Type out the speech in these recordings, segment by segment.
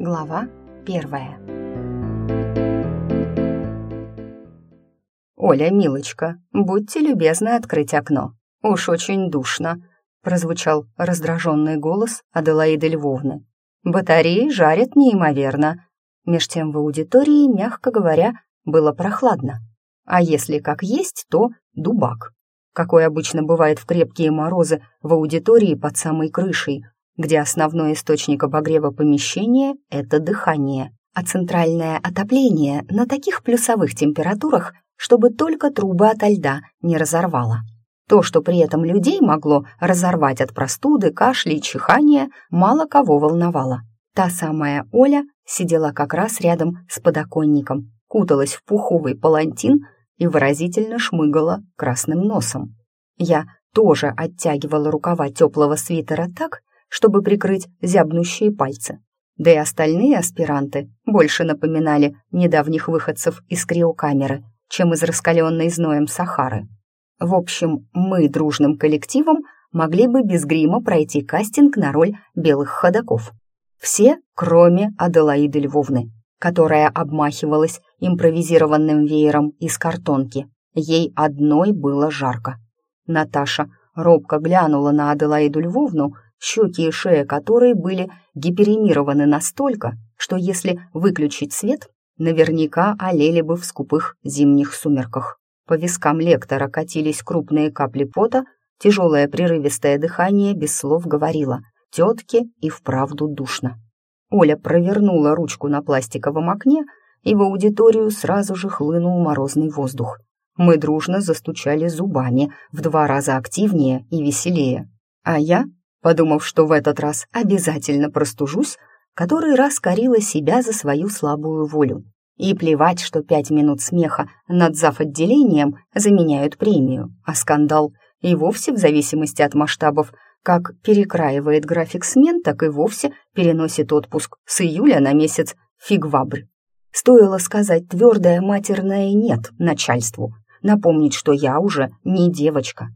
Глава первая. «Оля, милочка, будьте любезны открыть окно. Уж очень душно», — прозвучал раздраженный голос Аделаиды Львовны. «Батареи жарят неимоверно». Меж тем в аудитории, мягко говоря, было прохладно. А если как есть, то дубак. Какой обычно бывает в крепкие морозы в аудитории под самой крышей, где основной источник обогрева помещения — это дыхание, а центральное отопление на таких плюсовых температурах, чтобы только трубы ото льда не разорвало. То, что при этом людей могло разорвать от простуды, кашля и чихания, мало кого волновало. Та самая Оля сидела как раз рядом с подоконником, куталась в пуховый палантин и выразительно шмыгала красным носом. Я тоже оттягивала рукава теплого свитера так, чтобы прикрыть зябнущие пальцы. Да и остальные аспиранты больше напоминали недавних выходцев из криокамеры, чем из раскаленной зноем Сахары. В общем, мы дружным коллективом могли бы без грима пройти кастинг на роль белых ходаков. Все, кроме Аделаиды Львовны, которая обмахивалась импровизированным веером из картонки. Ей одной было жарко. Наташа робко глянула на Аделаиду Львовну, щеки и шея которой были гиперемированы настолько, что если выключить свет, наверняка олели бы в скупых зимних сумерках. По вискам лектора катились крупные капли пота, тяжелое прерывистое дыхание без слов говорило «тетке и вправду душно». Оля провернула ручку на пластиковом окне, и в аудиторию сразу же хлынул морозный воздух. Мы дружно застучали зубами в два раза активнее и веселее. А я подумав, что в этот раз обязательно простужусь, который раз корила себя за свою слабую волю. И плевать, что пять минут смеха над отделением заменяют премию, а скандал и вовсе, в зависимости от масштабов, как перекраивает график смен, так и вовсе переносит отпуск с июля на месяц фигвабрь. Стоило сказать твердое матерное «нет» начальству, напомнить, что я уже не девочка,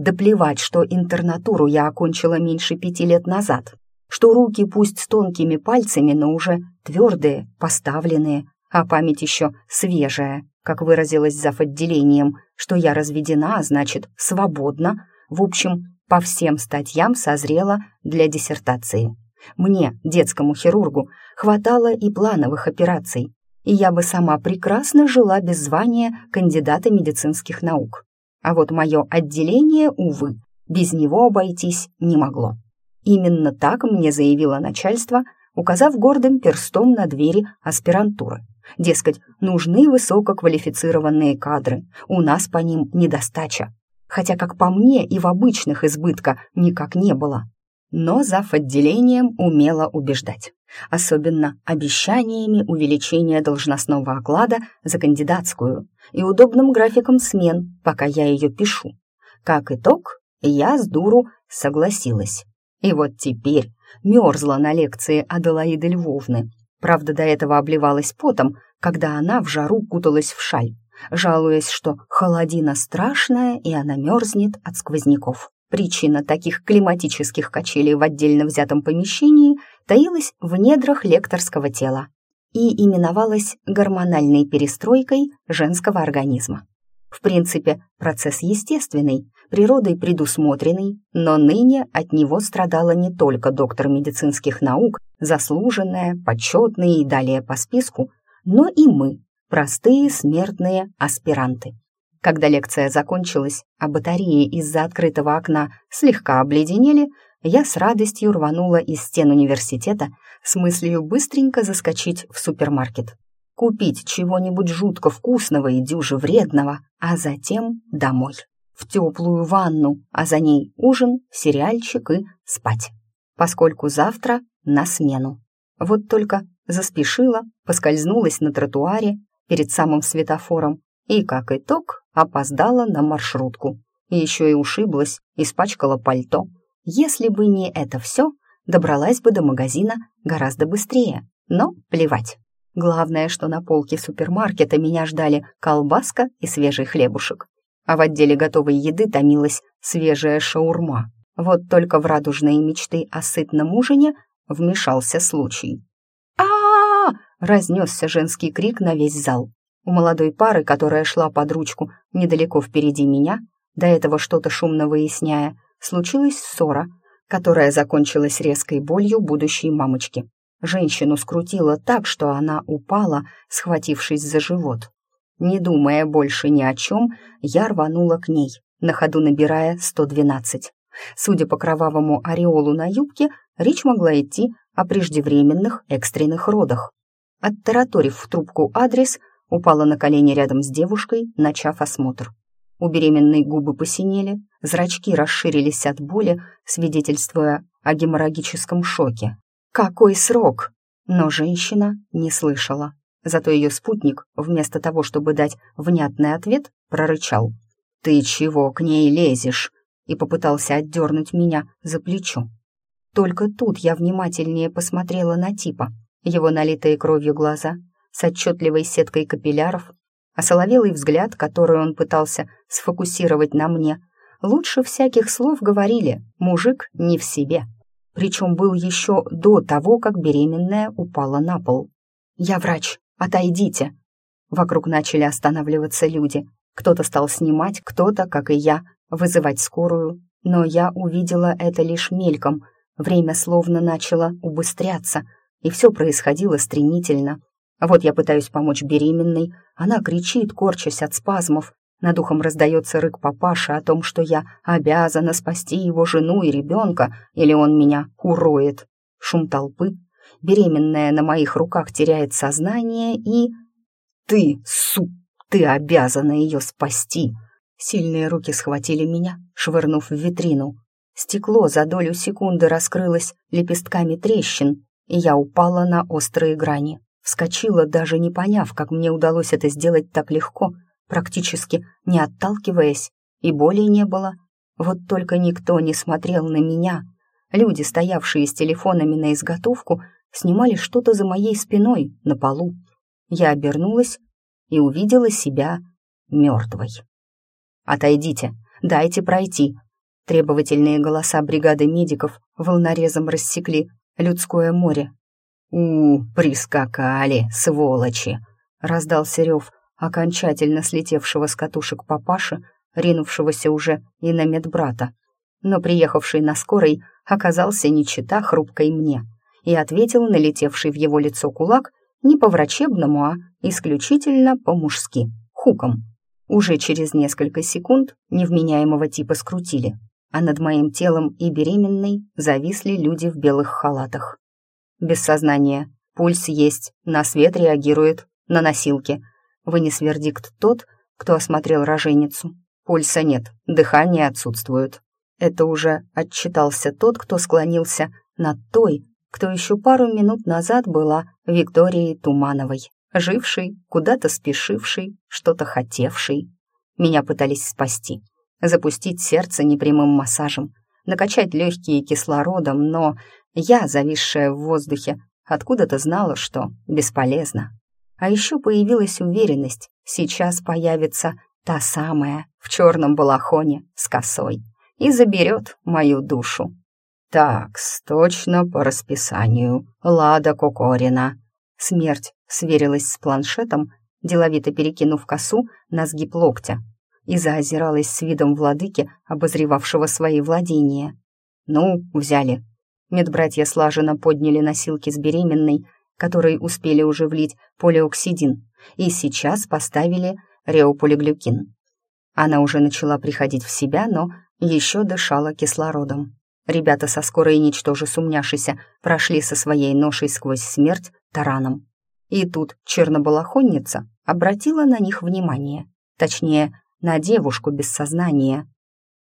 да плевать, что интернатуру я окончила меньше пяти лет назад, что руки пусть с тонкими пальцами, но уже твердые, поставленные, а память еще свежая, как выразилась зав. отделением, что я разведена, а значит, свободна, в общем, по всем статьям созрела для диссертации. Мне, детскому хирургу, хватало и плановых операций, и я бы сама прекрасно жила без звания кандидата медицинских наук. А вот мое отделение, увы, без него обойтись не могло. Именно так мне заявило начальство, указав гордым перстом на двери аспирантуры. Дескать, нужны высококвалифицированные кадры, у нас по ним недостача. Хотя, как по мне, и в обычных избытка никак не было. Но зав. отделением умело убеждать. Особенно обещаниями увеличения должностного оклада за кандидатскую и удобным графиком смен, пока я ее пишу. Как итог, я с дуру согласилась. И вот теперь мерзла на лекции Аделаиды Львовны. Правда, до этого обливалась потом, когда она в жару куталась в шаль, жалуясь, что холодина страшная и она мерзнет от сквозняков. Причина таких климатических качелей в отдельно взятом помещении таилась в недрах лекторского тела и именовалась гормональной перестройкой женского организма. В принципе, процесс естественный, природой предусмотренный, но ныне от него страдала не только доктор медицинских наук, заслуженная, почетная и далее по списку, но и мы, простые смертные аспиранты. Когда лекция закончилась, а батареи из-за открытого окна слегка обледенели, я с радостью рванула из стен университета с мыслью быстренько заскочить в супермаркет. Купить чего-нибудь жутко вкусного и дюже вредного, а затем домой. В теплую ванну, а за ней ужин, сериальчик и спать. Поскольку завтра на смену. Вот только заспешила, поскользнулась на тротуаре перед самым светофором и, как итог, опоздала на маршрутку. Еще и ушиблась, испачкала пальто. Если бы не это все, добралась бы до магазина гораздо быстрее. Но плевать. Главное, что на полке супермаркета меня ждали колбаска и свежий хлебушек. А в отделе готовой еды томилась свежая шаурма. Вот только в радужные мечты о сытном ужине вмешался случай. а разнесся женский крик на весь зал. У молодой пары, которая шла под ручку недалеко впереди меня, до этого что-то шумно выясняя, случилась ссора, которая закончилась резкой болью будущей мамочки. Женщину скрутило так, что она упала, схватившись за живот. Не думая больше ни о чем, я рванула к ней, на ходу набирая 112. Судя по кровавому ореолу на юбке, речь могла идти о преждевременных экстренных родах. Оттараторив в трубку адрес, упала на колени рядом с девушкой, начав осмотр. У беременной губы посинели, зрачки расширились от боли, свидетельствуя о геморрагическом шоке. «Какой срок?» Но женщина не слышала. Зато ее спутник, вместо того, чтобы дать внятный ответ, прорычал. «Ты чего к ней лезешь?» и попытался отдернуть меня за плечо. Только тут я внимательнее посмотрела на типа. Его налитые кровью глаза, с отчетливой сеткой капилляров, а соловелый взгляд, который он пытался сфокусировать на мне, лучше всяких слов говорили «мужик не в себе». Причем был еще до того, как беременная упала на пол. «Я врач, отойдите!» Вокруг начали останавливаться люди. Кто-то стал снимать, кто-то, как и я, вызывать скорую. Но я увидела это лишь мельком. Время словно начало убыстряться, и все происходило стремительно. Вот я пытаюсь помочь беременной, она кричит, корчась от спазмов. Над ухом раздается рык папаши о том, что я обязана спасти его жену и ребенка, или он меня уроет. Шум толпы. Беременная на моих руках теряет сознание и... «Ты, су, ты обязана ее спасти!» Сильные руки схватили меня, швырнув в витрину. Стекло за долю секунды раскрылось лепестками трещин, и я упала на острые грани. Вскочила, даже не поняв, как мне удалось это сделать так легко, практически не отталкиваясь, и боли не было. Вот только никто не смотрел на меня. Люди, стоявшие с телефонами на изготовку, снимали что-то за моей спиной на полу. Я обернулась и увидела себя мертвой. «Отойдите, дайте пройти!» Требовательные голоса бригады медиков волнорезом рассекли людское море. «У, прискакали, сволочи!» — раздался рев окончательно слетевшего с катушек папаши, ринувшегося уже и на медбрата. Но приехавший на скорой оказался не чита хрупкой мне и ответил налетевший в его лицо кулак не по-врачебному, а исключительно по-мужски, хуком. Уже через несколько секунд невменяемого типа скрутили, а над моим телом и беременной зависли люди в белых халатах. Без сознания, пульс есть, на свет реагирует, на носилки. Вынес вердикт тот, кто осмотрел роженицу. Пульса нет, дыхание отсутствует. Это уже отчитался тот, кто склонился над той, кто еще пару минут назад была Викторией Тумановой живший, куда-то спешивший, что-то хотевший. Меня пытались спасти, запустить сердце непрямым массажем, накачать легкие кислородом, но я, зависшая в воздухе, откуда-то знала, что бесполезно. А еще появилась уверенность, сейчас появится та самая в черном балахоне с косой и заберет мою душу. Так, точно по расписанию. Лада Кокорина. Смерть сверилась с планшетом, деловито перекинув косу на сгиб локтя, и заозиралась с видом владыки, обозревавшего свои владения. «Ну, взяли». Медбратья слаженно подняли носилки с беременной, которые успели уже влить полиоксидин, и сейчас поставили реополиглюкин. Она уже начала приходить в себя, но еще дышала кислородом. Ребята со скорой, ничтоже сумняшися, прошли со своей ношей сквозь смерть тараном. И тут чернобалахонница обратила на них внимание, точнее, на девушку без сознания.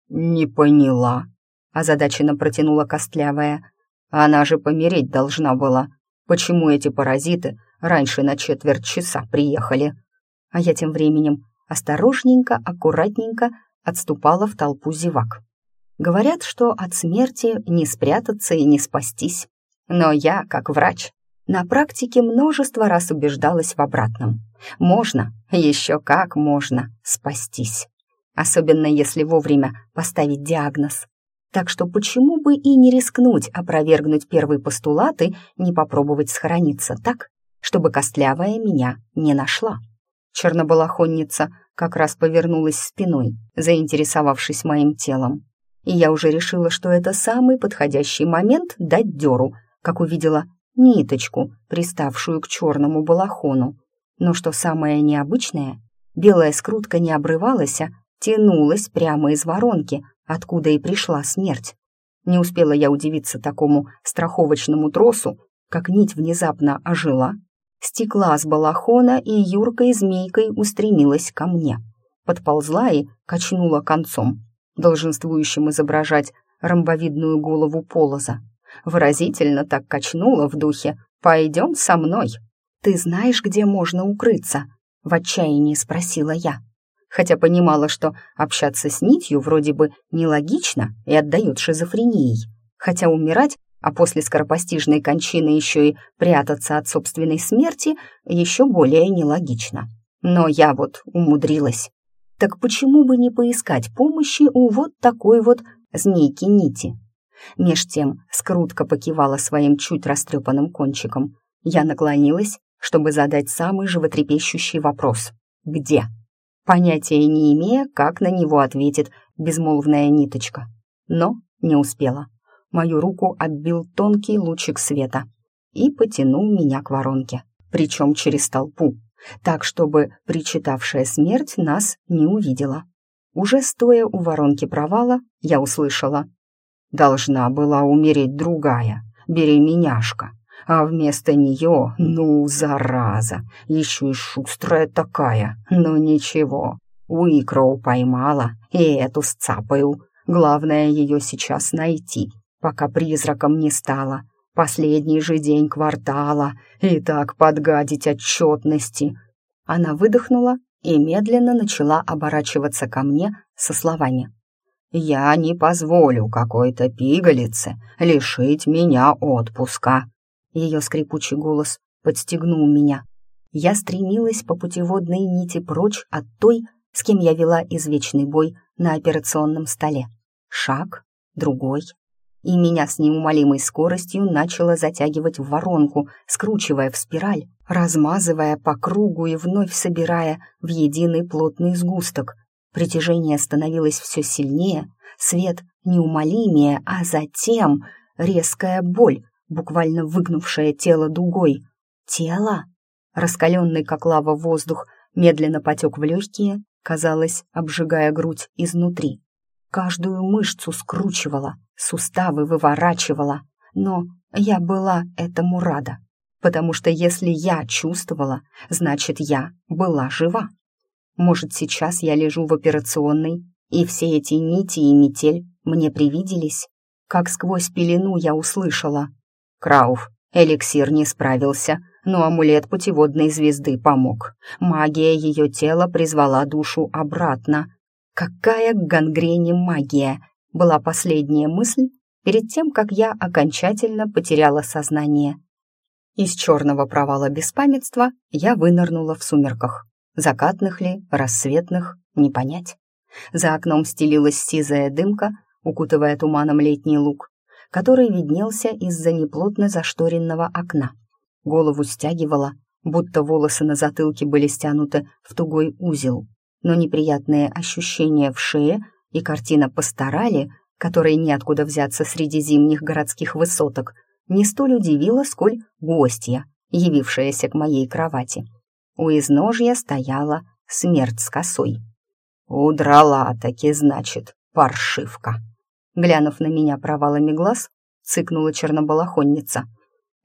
«Не поняла», — озадаченно протянула Костлявая. «Она же помереть должна была. Почему эти паразиты раньше на четверть часа приехали?» А я тем временем осторожненько, аккуратненько отступала в толпу зевак. Говорят, что от смерти не спрятаться и не спастись. Но я, как врач, на практике множество раз убеждалась в обратном. Можно, еще как можно, спастись. Особенно если вовремя поставить диагноз. Так что почему бы и не рискнуть опровергнуть первые постулаты, не попробовать сохраниться, так? чтобы костлявая меня не нашла. Чернобалахонница как раз повернулась спиной, заинтересовавшись моим телом. И я уже решила, что это самый подходящий момент дать дёру, как увидела ниточку, приставшую к черному балахону. Но что самое необычное, белая скрутка не обрывалась, а тянулась прямо из воронки, откуда и пришла смерть. Не успела я удивиться такому страховочному тросу, как нить внезапно ожила, стекла с балахона и юркой змейкой устремилась ко мне. Подползла и качнула концом, долженствующим изображать ромбовидную голову полоза. Выразительно так качнула в духе «Пойдем со мной». «Ты знаешь, где можно укрыться?» — в отчаянии спросила я. Хотя понимала, что общаться с нитью вроде бы нелогично и отдает шизофренией. Хотя умирать, а после скоропостижной кончины еще и прятаться от собственной смерти, еще более нелогично. Но я вот умудрилась. Так почему бы не поискать помощи у вот такой вот змейки-нити? Меж тем скрутка покивала своим чуть растрепанным кончиком. Я наклонилась, чтобы задать самый животрепещущий вопрос. «Где?» Понятия не имея, как на него ответит безмолвная ниточка. Но не успела. Мою руку отбил тонкий лучик света и потянул меня к воронке, причем через толпу, так, чтобы причитавшая смерть нас не увидела. Уже стоя у воронки провала, я услышала Должна была умереть другая, беременяшка. А вместо нее, ну, зараза, еще и шустрая такая, но ничего. Уикроу поймала, и эту сцапаю. Главное ее сейчас найти, пока призраком не стало. Последний же день квартала, и так подгадить отчетности. Она выдохнула и медленно начала оборачиваться ко мне со словами. Я не позволю какой-то пигалице лишить меня отпуска. Ее скрипучий голос подстегнул меня. Я стремилась по путеводной нити прочь от той, с кем я вела извечный бой на операционном столе. Шаг, другой, и меня с неумолимой скоростью начало затягивать в воронку, скручивая в спираль, размазывая по кругу и вновь собирая в единый плотный сгусток, Притяжение становилось все сильнее, свет неумолимее, а затем резкая боль, буквально выгнувшая тело дугой. Тело? Раскаленный, как лава, воздух медленно потек в легкие, казалось, обжигая грудь изнутри. Каждую мышцу скручивала, суставы выворачивала, но я была этому рада, потому что если я чувствовала, значит, я была жива. Может, сейчас я лежу в операционной, и все эти нити и метель мне привиделись? Как сквозь пелену я услышала. Крауф, эликсир не справился, но амулет путеводной звезды помог. Магия ее тела призвала душу обратно. Какая к гангрене магия! Была последняя мысль перед тем, как я окончательно потеряла сознание. Из черного провала беспамятства я вынырнула в сумерках. Закатных ли, рассветных, не понять. За окном стелилась сизая дымка, укутывая туманом летний луг, который виднелся из-за неплотно зашторенного окна. Голову стягивала, будто волосы на затылке были стянуты в тугой узел. Но неприятные ощущения в шее и картина постарали, которой неоткуда взяться среди зимних городских высоток, не столь удивила, сколь гостья, явившаяся к моей кровати. У изножья стояла смерть с косой. «Удрала таки, значит, паршивка!» Глянув на меня провалами глаз, цыкнула чернобалахонница.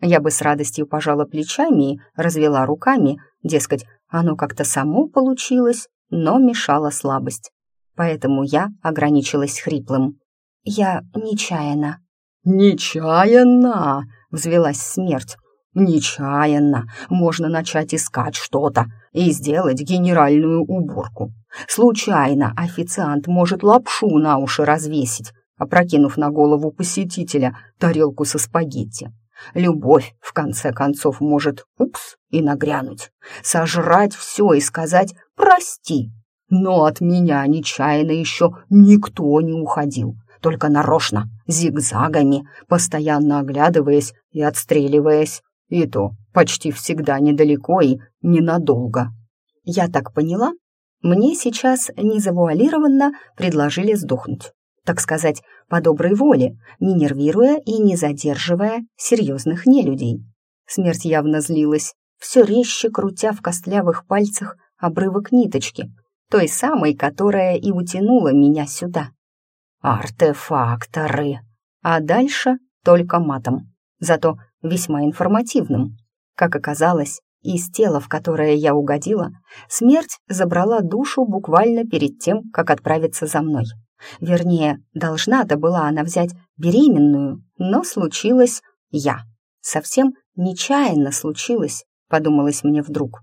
Я бы с радостью пожала плечами и развела руками, дескать, оно как-то само получилось, но мешала слабость. Поэтому я ограничилась хриплым. «Я нечаянно». «Нечаянно!» — взвелась смерть. Нечаянно можно начать искать что-то и сделать генеральную уборку. Случайно официант может лапшу на уши развесить, опрокинув на голову посетителя тарелку со спагетти. Любовь, в конце концов, может упс и нагрянуть, сожрать все и сказать «прости». Но от меня нечаянно еще никто не уходил, только нарочно, зигзагами, постоянно оглядываясь и отстреливаясь. и то почти всегда недалеко и ненадолго». Я так поняла, мне сейчас незавуалированно предложили сдохнуть. Так сказать, по доброй воле, не нервируя и не задерживая серьезных нелюдей. Смерть явно злилась, все резче крутя в костлявых пальцах обрывок ниточки, той самой, которая и утянула меня сюда. Артефакторы. А дальше только матом, зато весьма информативным. Как оказалось, из тела, в которое я угодила, смерть забрала душу буквально перед тем, как отправиться за мной. Вернее, должна-то была она взять беременную, но случилось я. Совсем нечаянно случилось, подумалось мне вдруг.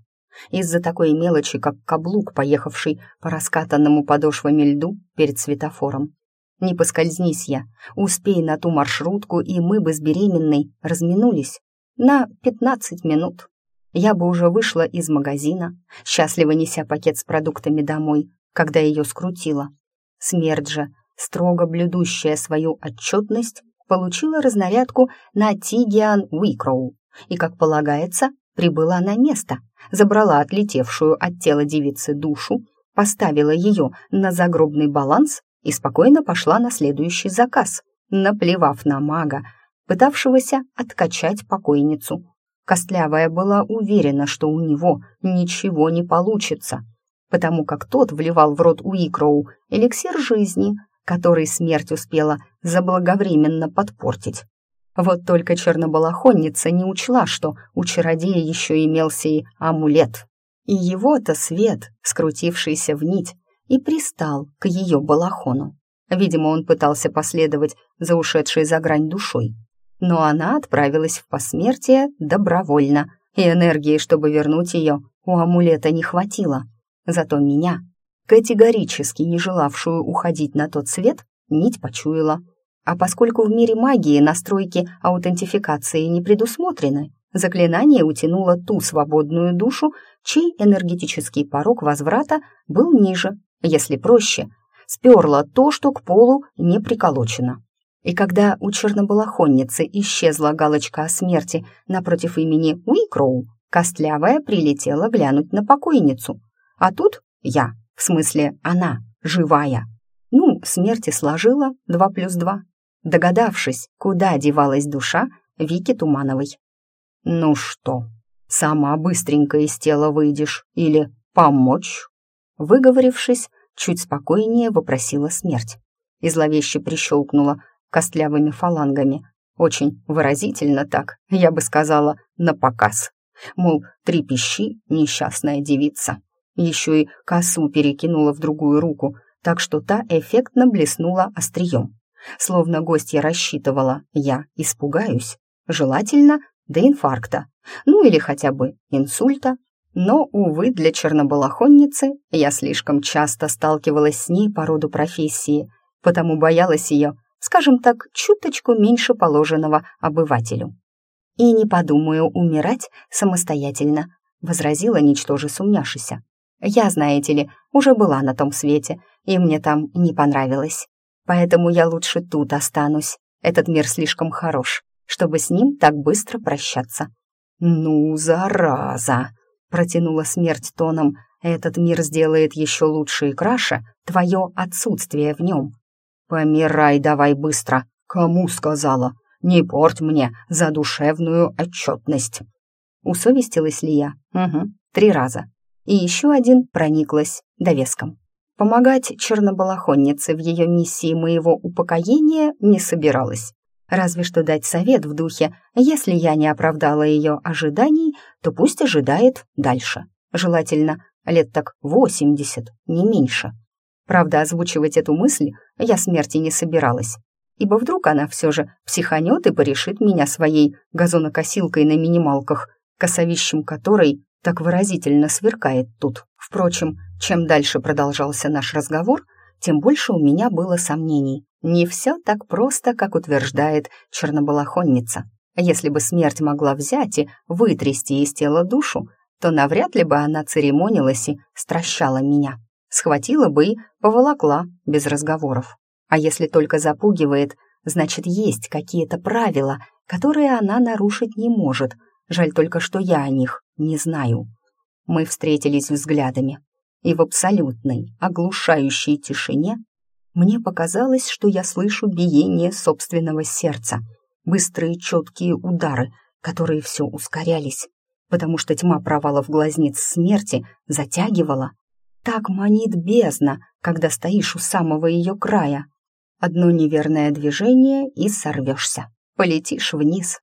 Из-за такой мелочи, как каблук, поехавший по раскатанному подошвами льду перед светофором. Не поскользнись я, успей на ту маршрутку, и мы бы с беременной разминулись на пятнадцать минут. Я бы уже вышла из магазина, счастливо неся пакет с продуктами домой, когда ее скрутила. Смерть же, строго блюдущая свою отчетность, получила разнарядку на Тигиан Уикроу и, как полагается, прибыла на место, забрала отлетевшую от тела девицы душу, поставила ее на загробный баланс и спокойно пошла на следующий заказ, наплевав на мага, пытавшегося откачать покойницу. Костлявая была уверена, что у него ничего не получится, потому как тот вливал в рот Уикроу эликсир жизни, который смерть успела заблаговременно подпортить. Вот только чернобалахонница не учла, что у чародея еще имелся и амулет. И его-то свет, скрутившийся в нить, и пристал к ее балахону. Видимо, он пытался последовать за ушедшей за грань душой. Но она отправилась в посмертие добровольно, и энергии, чтобы вернуть ее, у амулета не хватило. Зато меня, категорически не желавшую уходить на тот свет, нить почуяла. А поскольку в мире магии настройки аутентификации не предусмотрены, заклинание утянуло ту свободную душу, чей энергетический порог возврата был ниже, если проще, сперла то, что к полу не приколочено. И когда у чернобалахонницы исчезла галочка о смерти напротив имени Уикроу, Костлявая прилетела глянуть на покойницу. А тут я, в смысле она, живая. Ну, смерти сложила два плюс два, догадавшись, куда девалась душа Вики Тумановой. «Ну что, сама быстренько из тела выйдешь или помочь?» Выговорившись, чуть спокойнее вопросила смерть и зловеще прищелкнула костлявыми фалангами. Очень выразительно так, я бы сказала, на показ. Мол, три пищи, несчастная девица. Еще и косу перекинула в другую руку, так что та эффектно блеснула острием. Словно гостья рассчитывала, я испугаюсь. Желательно до инфаркта, ну или хотя бы инсульта, но, увы, для чернобалахонницы я слишком часто сталкивалась с ней по роду профессии, потому боялась ее, скажем так, чуточку меньше положенного обывателю. «И не подумаю умирать самостоятельно», — возразила ничтоже сумняшися. «Я, знаете ли, уже была на том свете, и мне там не понравилось. Поэтому я лучше тут останусь. Этот мир слишком хорош, чтобы с ним так быстро прощаться». «Ну, зараза!» протянула смерть тоном, «этот мир сделает еще лучше и краше твое отсутствие в нем». «Помирай давай быстро!» «Кому сказала? Не порть мне задушевную отчетность!» Усовестилась ли я? Угу, три раза. И еще один прониклась довеском. Помогать чернобалахоннице в ее миссии моего упокоения не собиралась. Разве что дать совет в духе «если я не оправдала ее ожиданий, то пусть ожидает дальше». Желательно лет так восемьдесят, не меньше. Правда, озвучивать эту мысль я смерти не собиралась, ибо вдруг она все же психанет и порешит меня своей газонокосилкой на минималках, косовищем которой так выразительно сверкает тут. Впрочем, чем дальше продолжался наш разговор, тем больше у меня было сомнений. Не все так просто, как утверждает чернобалахонница. Если бы смерть могла взять и вытрясти из тела душу, то навряд ли бы она церемонилась и стращала меня. Схватила бы и поволокла без разговоров. А если только запугивает, значит, есть какие-то правила, которые она нарушить не может. Жаль только, что я о них не знаю. Мы встретились взглядами, и в абсолютной, оглушающей тишине мне показалось, что я слышу биение собственного сердца, быстрые четкие удары, которые все ускорялись, потому что тьма провалов глазниц смерти затягивала. Так манит бездна, когда стоишь у самого ее края. Одно неверное движение — и сорвешься, полетишь вниз.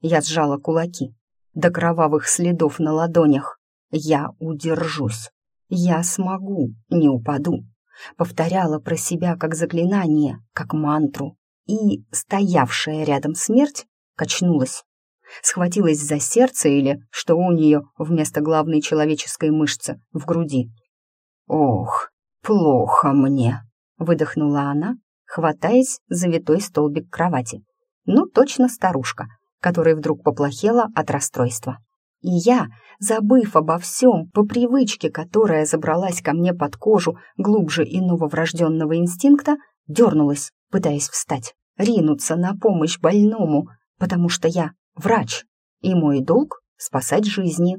Я сжала кулаки, до кровавых следов на ладонях. Я удержусь. Я смогу, не упаду. Повторяла про себя как заклинание, как мантру. И стоявшая рядом смерть качнулась. Схватилась за сердце или что у нее вместо главной человеческой мышцы в груди. «Ох, плохо мне!» — выдохнула она, хватаясь за витой столбик кровати. «Ну, точно старушка, которой вдруг поплохело от расстройства. И я, забыв обо всем, по привычке, которая забралась ко мне под кожу глубже иного врожденного инстинкта, дернулась, пытаясь встать, ринуться на помощь больному, потому что я врач, и мой долг — спасать жизни.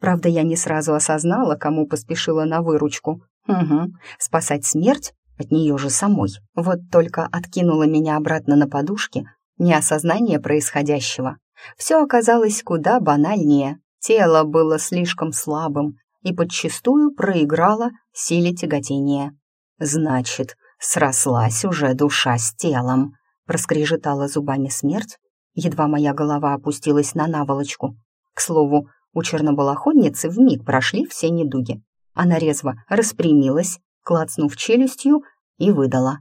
Правда, я не сразу осознала, кому поспешила на выручку. Угу, спасать смерть от нее же самой. Вот только откинула меня обратно на подушке неосознание происходящего. Все оказалось куда банальнее. Тело было слишком слабым и подчастую проиграло силе тяготения. «Значит, срослась уже душа с телом», — проскрежетала зубами смерть, едва моя голова опустилась на наволочку. К слову, у чернобалоходницы вмиг прошли все недуги. Она резво распрямилась, клацнув челюстью, и выдала.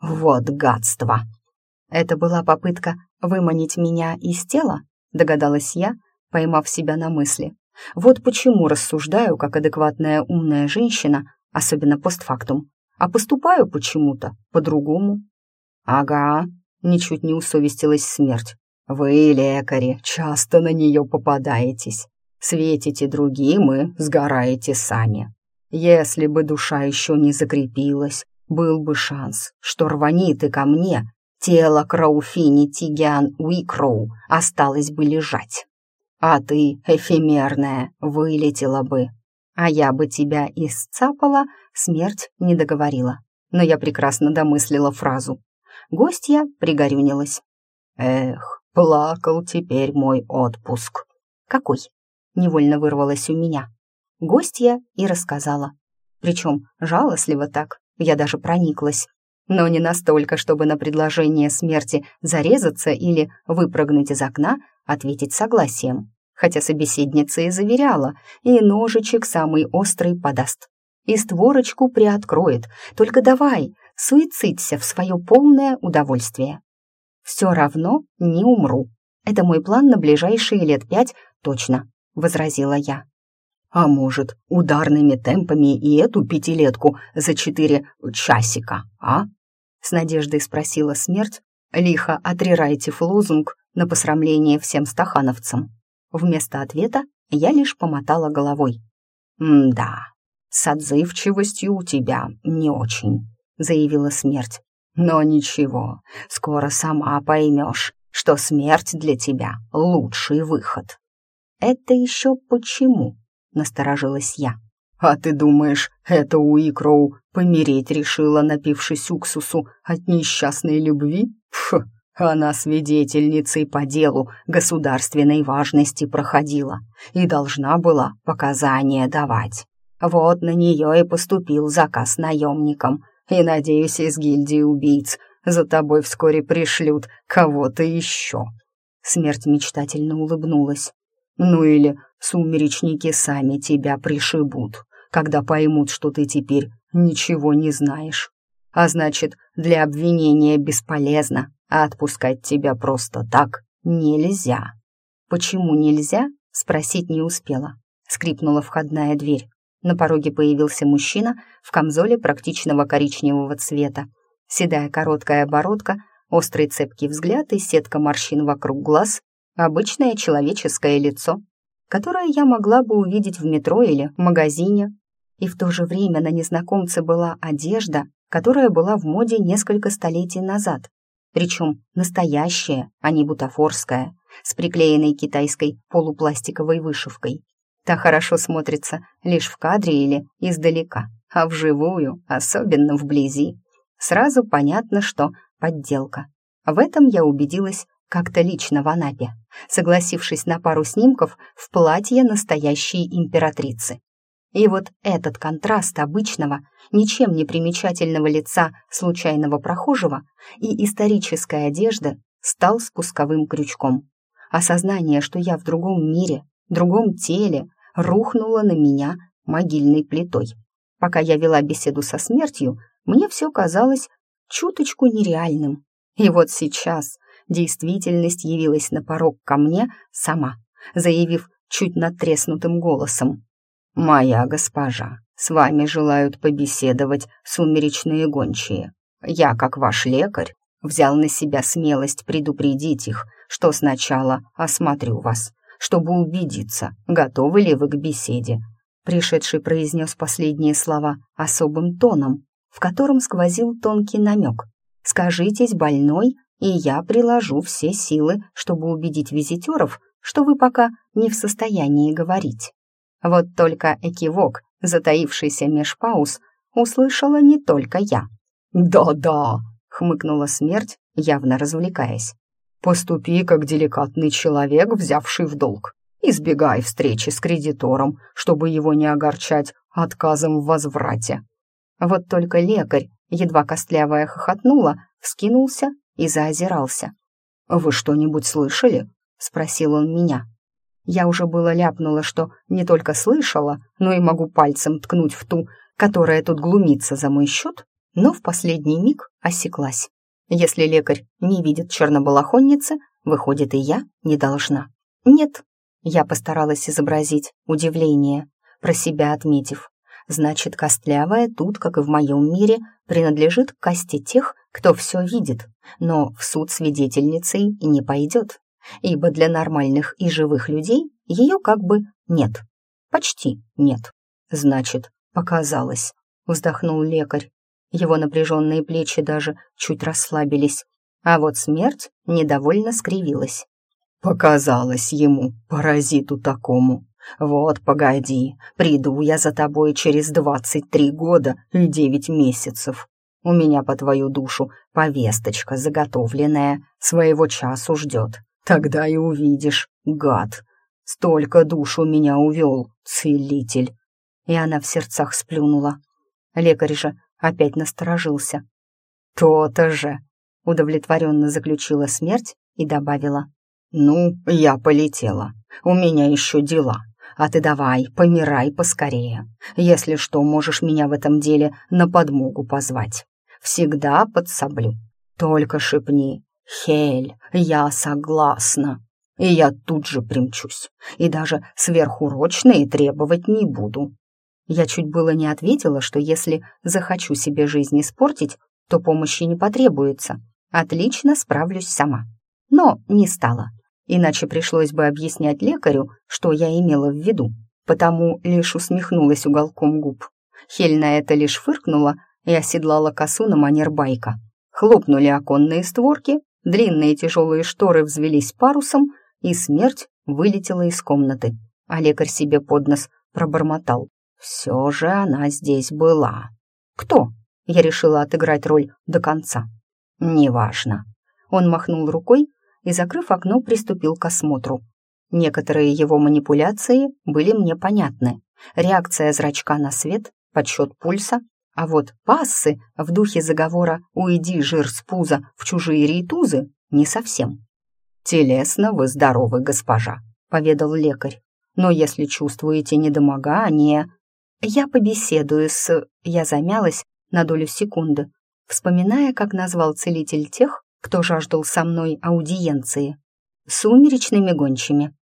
«Вот гадство!» Это была попытка выманить меня из тела, догадалась я, поймав себя на мысли. Вот почему рассуждаю, как адекватная умная женщина, особенно постфактум, а поступаю почему-то по-другому. Ага, ничуть не усовестилась смерть. Вы, лекари, часто на нее попадаетесь. Светите другим и сгораете сами. Если бы душа еще не закрепилась, был бы шанс, что рвани ты ко мне Тело Крауфини Тигиан Уикроу осталось бы лежать. А ты, эфемерная, вылетела бы. А я бы тебя исцапала, смерть не договорила. Но я прекрасно домыслила фразу. Гостья пригорюнилась. Эх, плакал теперь мой отпуск. Какой? Невольно вырвалось у меня. Гостья и рассказала. Причем жалостливо так, я даже прониклась но не настолько, чтобы на предложение смерти зарезаться или выпрыгнуть из окна ответить согласием. Хотя собеседница и заверяла, и ножичек самый острый подаст. И створочку приоткроет. Только давай, суицидься в свое полное удовольствие. Все равно не умру. Это мой план на ближайшие лет пять точно, возразила я. А может, ударными темпами и эту пятилетку за четыре часика, а? С надеждой спросила смерть, лихо отрирайтив лозунг на посрамление всем стахановцам. Вместо ответа я лишь помотала головой. «Да, с отзывчивостью у тебя не очень», — заявила смерть. «Но ничего, скоро сама поймешь, что смерть для тебя — лучший выход». «Это еще почему?» — насторожилась я. «А ты думаешь, это Уикроу помереть решила, напившись уксусу от несчастной любви? Фу, она свидетельницей по делу государственной важности проходила и должна была показания давать. Вот на нее и поступил заказ наемникам, и, надеюсь, из гильдии убийц за тобой вскоре пришлют кого-то еще». Смерть мечтательно улыбнулась. «Ну или сумеречники сами тебя пришибут, когда поймут, что ты теперь ничего не знаешь. А значит, для обвинения бесполезно, а отпускать тебя просто так нельзя. Почему нельзя? Спросить не успела. Скрипнула входная дверь. На пороге появился мужчина в камзоле практичного коричневого цвета. Седая короткая бородка, острый цепкий взгляд и сетка морщин вокруг глаз — обычное человеческое лицо, которое я могла бы увидеть в метро или в магазине, и в то же время на незнакомце была одежда, которая была в моде несколько столетий назад. Причем настоящая, а не бутафорская, с приклеенной китайской полупластиковой вышивкой. Та хорошо смотрится лишь в кадре или издалека, а вживую, особенно вблизи, сразу понятно, что подделка. В этом я убедилась как-то лично в Анапе, согласившись на пару снимков в платье настоящей императрицы. И вот этот контраст обычного, ничем не примечательного лица случайного прохожего и исторической одежды стал спусковым крючком. Осознание, что я в другом мире, другом теле, рухнуло на меня могильной плитой. Пока я вела беседу со смертью, мне все казалось чуточку нереальным. И вот сейчас действительность явилась на порог ко мне сама, заявив чуть надтреснутым голосом. «Моя госпожа, с вами желают побеседовать сумеречные гончие. Я, как ваш лекарь, взял на себя смелость предупредить их, что сначала осмотрю вас, чтобы убедиться, готовы ли вы к беседе». Пришедший произнес последние слова особым тоном, в котором сквозил тонкий намек. «Скажитесь больной, и я приложу все силы, чтобы убедить визитеров, что вы пока не в состоянии говорить». Вот только экивок, затаившийся меж пауз, услышала не только я. «Да-да», — хмыкнула смерть, явно развлекаясь. «Поступи как деликатный человек, взявший в долг. Избегай встречи с кредитором, чтобы его не огорчать отказом в возврате». Вот только лекарь, едва костлявая хохотнула, вскинулся и заозирался. «Вы что-нибудь слышали?» — спросил он меня. Я уже было ляпнула, что не только слышала, но и могу пальцем ткнуть в ту, которая тут глумится за мой счет, но в последний миг осеклась. Если лекарь не видит чернобалахонницы, выходит, и я не должна. Нет, я постаралась изобразить удивление, про себя отметив. Значит, костлявая тут, как и в моем мире, принадлежит к касте тех, кто все видит, но в суд свидетельницей не пойдет ибо для нормальных и живых людей ее как бы нет. Почти нет. Значит, показалось, вздохнул лекарь. Его напряженные плечи даже чуть расслабились, а вот смерть недовольно скривилась. Показалось ему, паразиту такому. Вот, погоди, приду я за тобой через двадцать три года и девять месяцев. У меня по твою душу повесточка заготовленная, своего часу ждет. Тогда и увидишь, гад. Столько душ у меня увел, целитель. И она в сердцах сплюнула. Лекарь же опять насторожился. То-то же, удовлетворенно заключила смерть и добавила. «Ну, я полетела. У меня еще дела. А ты давай, помирай поскорее. Если что, можешь меня в этом деле на подмогу позвать. Всегда подсоблю. Только шепни, «Хель, я согласна. И я тут же примчусь, и даже сверхурочные требовать не буду». Я чуть было не ответила, что если захочу себе жизнь испортить, то помощи не потребуется. Отлично справлюсь сама. Но не стала. Иначе пришлось бы объяснять лекарю, что я имела в виду. Потому лишь усмехнулась уголком губ. Хель на это лишь фыркнула и оседлала косу на манер байка. Хлопнули оконные створки, Длинные тяжелые шторы взвелись парусом, и смерть вылетела из комнаты, а лекарь себе под нос пробормотал. «Все же она здесь была». «Кто?» Я решила отыграть роль до конца. «Неважно». Он махнул рукой и, закрыв окно, приступил к осмотру. Некоторые его манипуляции были мне понятны. Реакция зрачка на свет, подсчет пульса, а вот пассы в духе заговора «Уйди, жир с пуза, в чужие рейтузы» не совсем. «Телесно вы здоровы, госпожа», — поведал лекарь. «Но если чувствуете недомогание...» «Я побеседую с...» Я замялась на долю секунды, вспоминая, как назвал целитель тех, кто жаждал со мной аудиенции. «Сумеречными гончими».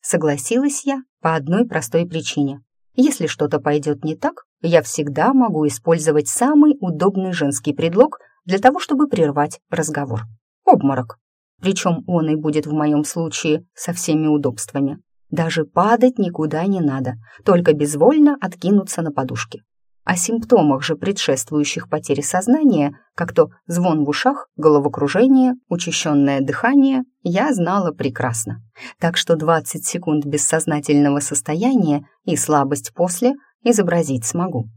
Согласилась я по одной простой причине. Если что-то пойдет не так, я всегда могу использовать самый удобный женский предлог для того, чтобы прервать разговор. Обморок. Причем он и будет в моем случае со всеми удобствами. Даже падать никуда не надо, только безвольно откинуться на подушке. О симптомах же предшествующих потере сознания, как то звон в ушах, головокружение, учащенное дыхание, я знала прекрасно. Так что 20 секунд бессознательного состояния и слабость после изобразить смогу.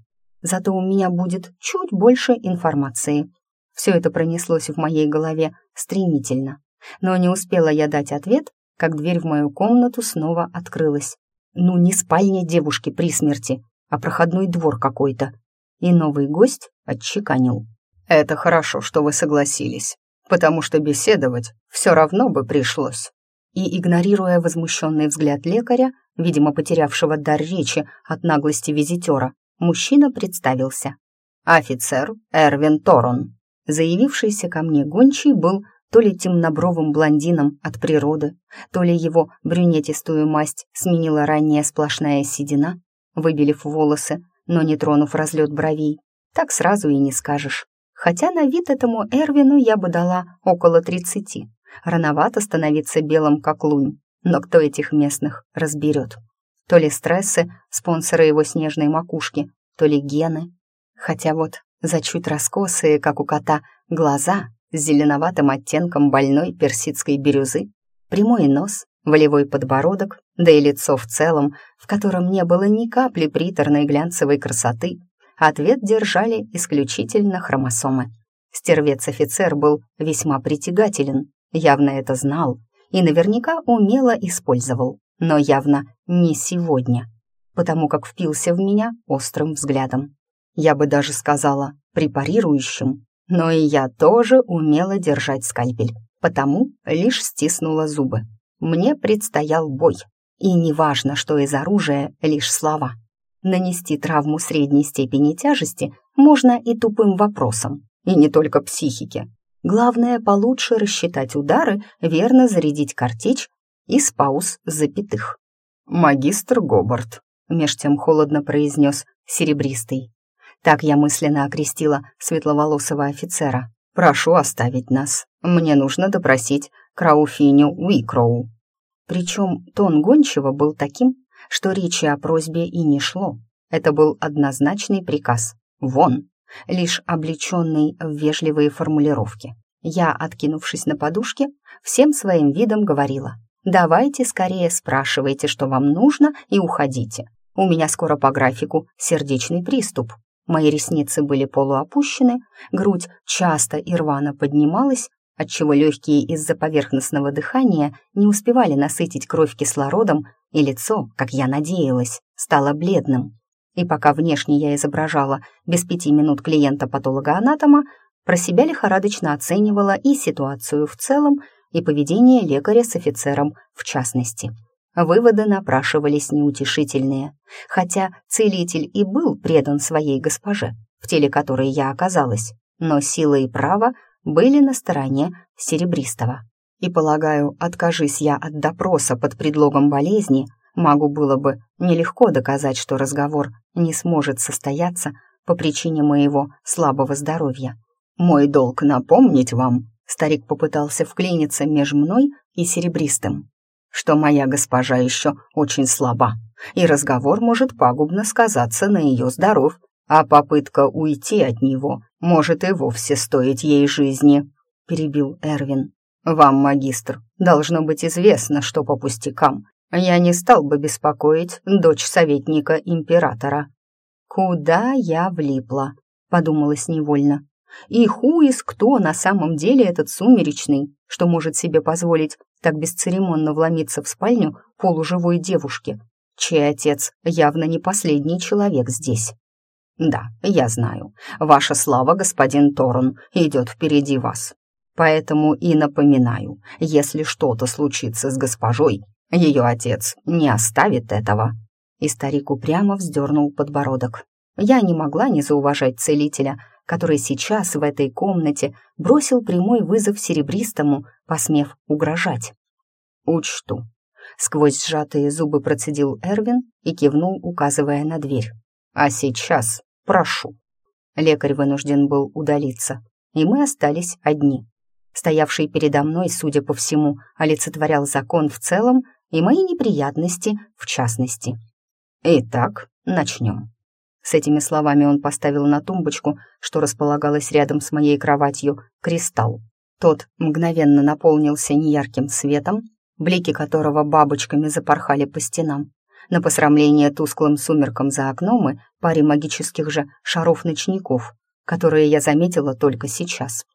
Зато у меня будет чуть больше информации. Все это пронеслось в моей голове стремительно. Но не успела я дать ответ, как дверь в мою комнату снова открылась. Ну, не спальня девушки при смерти, а проходной двор какой-то. И новый гость отчеканил. «Это хорошо, что вы согласились, потому что беседовать все равно бы пришлось». И, игнорируя возмущенный взгляд лекаря, видимо, потерявшего дар речи от наглости визитера, мужчина представился. «Офицер Эрвин Торон». Заявившийся ко мне гончий был то ли темнобровым блондином от природы, то ли его брюнетистую масть сменила ранняя сплошная седина, выбелив волосы, но не тронув разлет бровей. Так сразу и не скажешь. Хотя на вид этому Эрвину я бы дала около тридцати. Рановато становиться белым, как лунь. Но кто этих местных разберет? То ли стрессы, спонсоры его снежной макушки, то ли гены. Хотя вот за чуть раскосые, как у кота, глаза с зеленоватым оттенком больной персидской бирюзы, прямой нос, волевой подбородок, да и лицо в целом, в котором не было ни капли приторной глянцевой красоты, ответ держали исключительно хромосомы. Стервец-офицер был весьма притягателен, явно это знал и наверняка умело использовал, но явно не сегодня, потому как впился в меня острым взглядом. Я бы даже сказала, препарирующим, но и я тоже умела держать скальпель, потому лишь стиснула зубы. Мне предстоял бой, и неважно, что из оружия лишь слова. Нанести травму средней степени тяжести можно и тупым вопросом, и не только психике. Главное получше рассчитать удары, верно зарядить картечь и с пауз запятых. «Магистр Гобарт», — меж тем холодно произнес серебристый. Так я мысленно окрестила светловолосого офицера. «Прошу оставить нас. Мне нужно допросить Крауфиню Уикроу». Причем тон гончего был таким, что речи о просьбе и не шло. Это был однозначный приказ. «Вон!» лишь облеченный в вежливые формулировки. Я, откинувшись на подушке, всем своим видом говорила. «Давайте скорее спрашивайте, что вам нужно, и уходите. У меня скоро по графику сердечный приступ». Мои ресницы были полуопущены, грудь часто и рвано поднималась, отчего легкие из-за поверхностного дыхания не успевали насытить кровь кислородом, и лицо, как я надеялась, стало бледным. И пока внешне я изображала без пяти минут клиента-патолога-анатома, про себя лихорадочно оценивала и ситуацию в целом, и поведение лекаря с офицером в частности. Выводы напрашивались неутешительные, хотя целитель и был предан своей госпоже, в теле которой я оказалась, но сила и право были на стороне Серебристого. И, полагаю, откажись я от допроса под предлогом болезни, магу было бы нелегко доказать, что разговор не сможет состояться по причине моего слабого здоровья. «Мой долг напомнить вам», — старик попытался вклиниться между мной и Серебристым, что моя госпожа еще очень слаба, и разговор может пагубно сказаться на ее здоровье, а попытка уйти от него может и вовсе стоить ей жизни», — перебил Эрвин. «Вам, магистр, должно быть известно, что по пустякам я не стал бы беспокоить дочь советника императора». «Куда я влипла?» — подумалось невольно. «И хуис кто на самом деле этот сумеречный, что может себе позволить так бесцеремонно вломиться в спальню полуживой девушки, чей отец явно не последний человек здесь?» «Да, я знаю. Ваша слава, господин Торн, идет впереди вас. Поэтому и напоминаю, если что-то случится с госпожой, ее отец не оставит этого». И старик упрямо вздернул подбородок. Я не могла не зауважать целителя, который сейчас в этой комнате бросил прямой вызов серебристому, посмев угрожать. «Учту». Сквозь сжатые зубы процедил Эрвин и кивнул, указывая на дверь. «А сейчас прошу». Лекарь вынужден был удалиться, и мы остались одни. Стоявший передо мной, судя по всему, олицетворял закон в целом и мои неприятности в частности. Итак, начнем. С этими словами он поставил на тумбочку, что располагалась рядом с моей кроватью, кристалл. Тот мгновенно наполнился неярким светом, блики которого бабочками запорхали по стенам. На посрамление тусклым сумерком за окном и паре магических же шаров-ночников, которые я заметила только сейчас.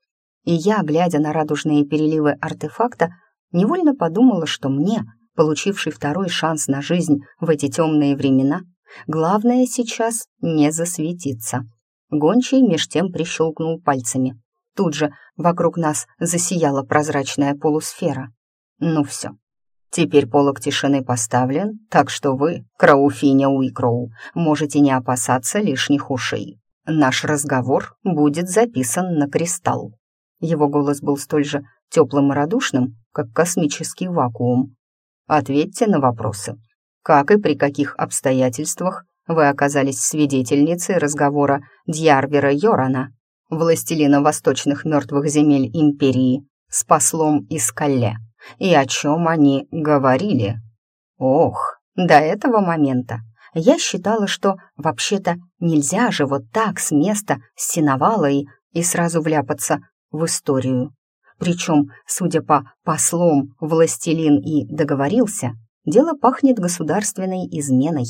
И я, глядя на радужные переливы артефакта, невольно подумала, что мне, получивший второй шанс на жизнь в эти темные времена, главное сейчас не засветиться. Гончий меж тем прищелкнул пальцами. Тут же вокруг нас засияла прозрачная полусфера. Ну все. Теперь полог тишины поставлен, так что вы, Крауфиня Уикроу, можете не опасаться лишних ушей. Наш разговор будет записан на кристалл. Его голос был столь же теплым и радушным, как космический вакуум. Ответьте на вопросы. Как и при каких обстоятельствах вы оказались свидетельницей разговора Дьярвера Йорана, властелина восточных мертвых земель Империи, с послом из Калле? И о чем они говорили? Ох, до этого момента я считала, что вообще-то нельзя же вот так с места стеновала и, и сразу вляпаться в историю. Причем, судя по послом, властелин и договорился, дело пахнет государственной изменой.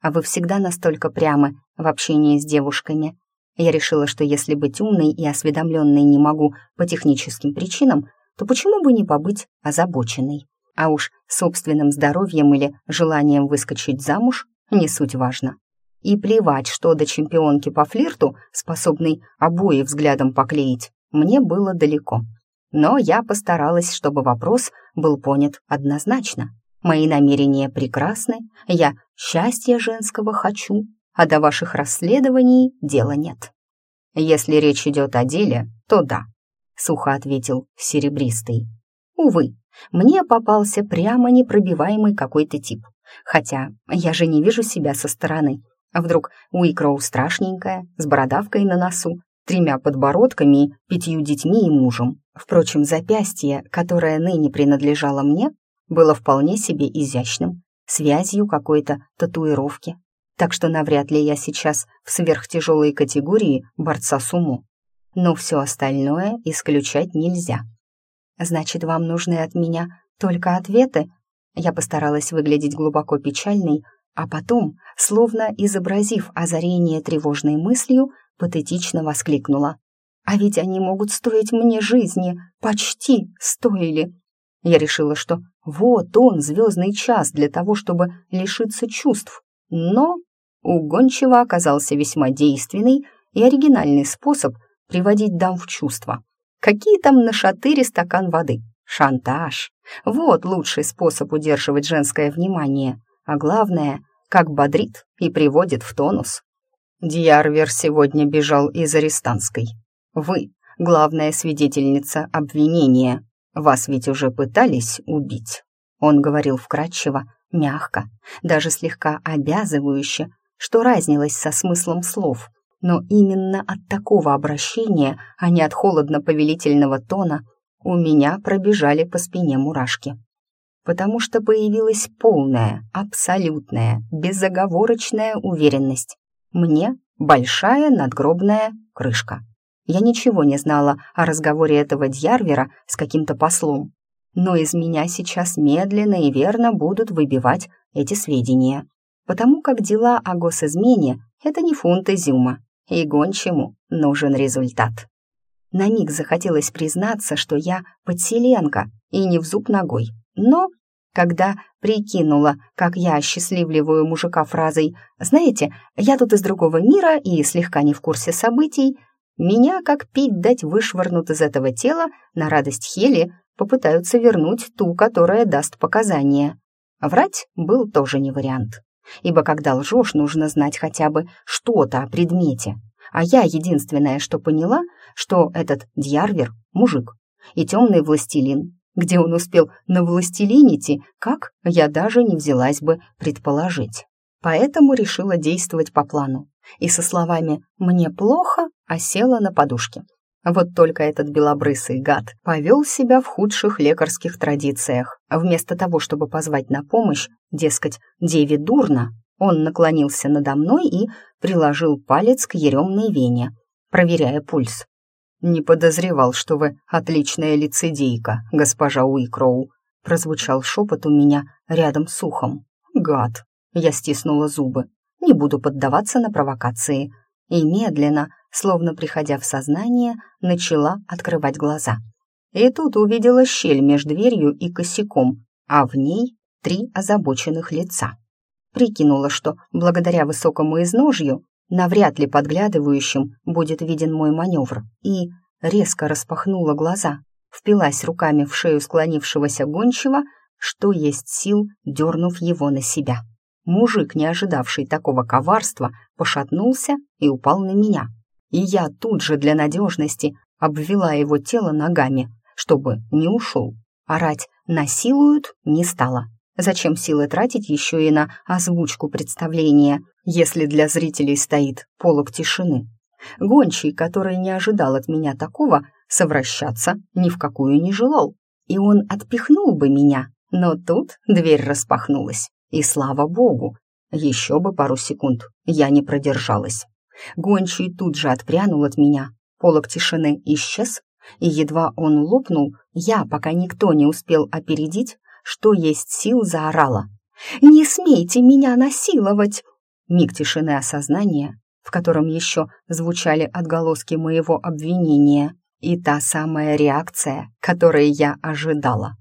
А вы всегда настолько прямы в общении с девушками. Я решила, что если быть умной и осведомленной не могу по техническим причинам, то почему бы не побыть озабоченной? А уж собственным здоровьем или желанием выскочить замуж не суть важно. И плевать, что до чемпионки по флирту, способной обои взглядом поклеить, мне было далеко. Но я постаралась, чтобы вопрос был понят однозначно. Мои намерения прекрасны, я счастья женского хочу, а до ваших расследований дела нет. Если речь идет о деле, то да, сухо ответил серебристый. Увы, мне попался прямо непробиваемый какой-то тип. Хотя я же не вижу себя со стороны. А вдруг Уикроу страшненькая, с бородавкой на носу, тремя подбородками, пятью детьми и мужем. Впрочем, запястье, которое ныне принадлежало мне, было вполне себе изящным, связью какой-то татуировки. Так что навряд ли я сейчас в сверхтяжелой категории борца с умом. Но все остальное исключать нельзя. Значит, вам нужны от меня только ответы? Я постаралась выглядеть глубоко печальной, а потом, словно изобразив озарение тревожной мыслью, патетично воскликнула. «А ведь они могут стоить мне жизни, почти стоили!» Я решила, что вот он, звездный час для того, чтобы лишиться чувств. Но у Гончева оказался весьма действенный и оригинальный способ приводить дам в чувство. Какие там на шатыре стакан воды? Шантаж. Вот лучший способ удерживать женское внимание. А главное, как бодрит и приводит в тонус. Дьярвер сегодня бежал из Арестанской. Вы — главная свидетельница обвинения. Вас ведь уже пытались убить. Он говорил вкратчиво, мягко, даже слегка обязывающе, что разнилось со смыслом слов. Но именно от такого обращения, а не от холодно-повелительного тона, у меня пробежали по спине мурашки. Потому что появилась полная, абсолютная, безоговорочная уверенность. Мне большая надгробная крышка. Я ничего не знала о разговоре этого Дьярвера с каким-то послом, но из меня сейчас медленно и верно будут выбивать эти сведения, потому как дела о госизмене — это не фунт изюма, и гончему нужен результат. На миг захотелось признаться, что я подселенка и не в зуб ногой, но когда прикинула, как я осчастливливаю мужика фразой «Знаете, я тут из другого мира и слегка не в курсе событий», меня, как пить дать, вышвырнут из этого тела на радость Хели, попытаются вернуть ту, которая даст показания. Врать был тоже не вариант, ибо когда лжешь, нужно знать хотя бы что-то о предмете. А я единственное, что поняла, что этот Дьярвер — мужик и темный властелин, где он успел навластелинить как, я даже не взялась бы предположить. Поэтому решила действовать по плану. И со словами «мне плохо» осела на подушке. Вот только этот белобрысый гад повел себя в худших лекарских традициях. Вместо того, чтобы позвать на помощь, дескать, деве дурно, Он наклонился надо мной и приложил палец к еремной вене, проверяя пульс. «Не подозревал, что вы отличная лицедейка, госпожа Уикроу», прозвучал шепот у меня рядом с ухом. «Гад!» Я стиснула зубы. «Не буду поддаваться на провокации». И медленно, словно приходя в сознание, начала открывать глаза. И тут увидела щель между дверью и косяком, а в ней три озабоченных лица. Прикинула, что благодаря высокому изножью, навряд ли подглядывающим, будет виден мой маневр, и резко распахнула глаза, впилась руками в шею склонившегося гончего, что есть сил, дернув его на себя. Мужик, не ожидавший такого коварства, пошатнулся и упал на меня. И я тут же для надежности обвела его тело ногами, чтобы не ушел. Орать «насилуют» не стала. Зачем силы тратить еще и на озвучку представления, если для зрителей стоит полог тишины? Гончий, который не ожидал от меня такого, совращаться ни в какую не желал. И он отпихнул бы меня, но тут дверь распахнулась. И слава богу, еще бы пару секунд я не продержалась. Гончий тут же отпрянул от меня, полог тишины исчез, и едва он лопнул, я, пока никто не успел опередить, что есть сил, заорала. «Не смейте меня насиловать!» Миг тишины осознания, в котором еще звучали отголоски моего обвинения, и та самая реакция, которой я ожидала.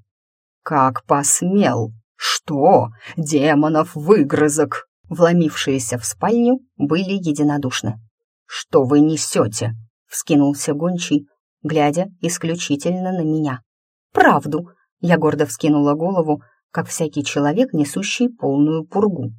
«Как посмел! Что? Демонов выгрызок!» Вломившиеся в спальню были единодушны. «Что вы несете?» — вскинулся гончий, глядя исключительно на меня. «Правду!» — я гордо вскинула голову, как всякий человек, несущий полную пургу,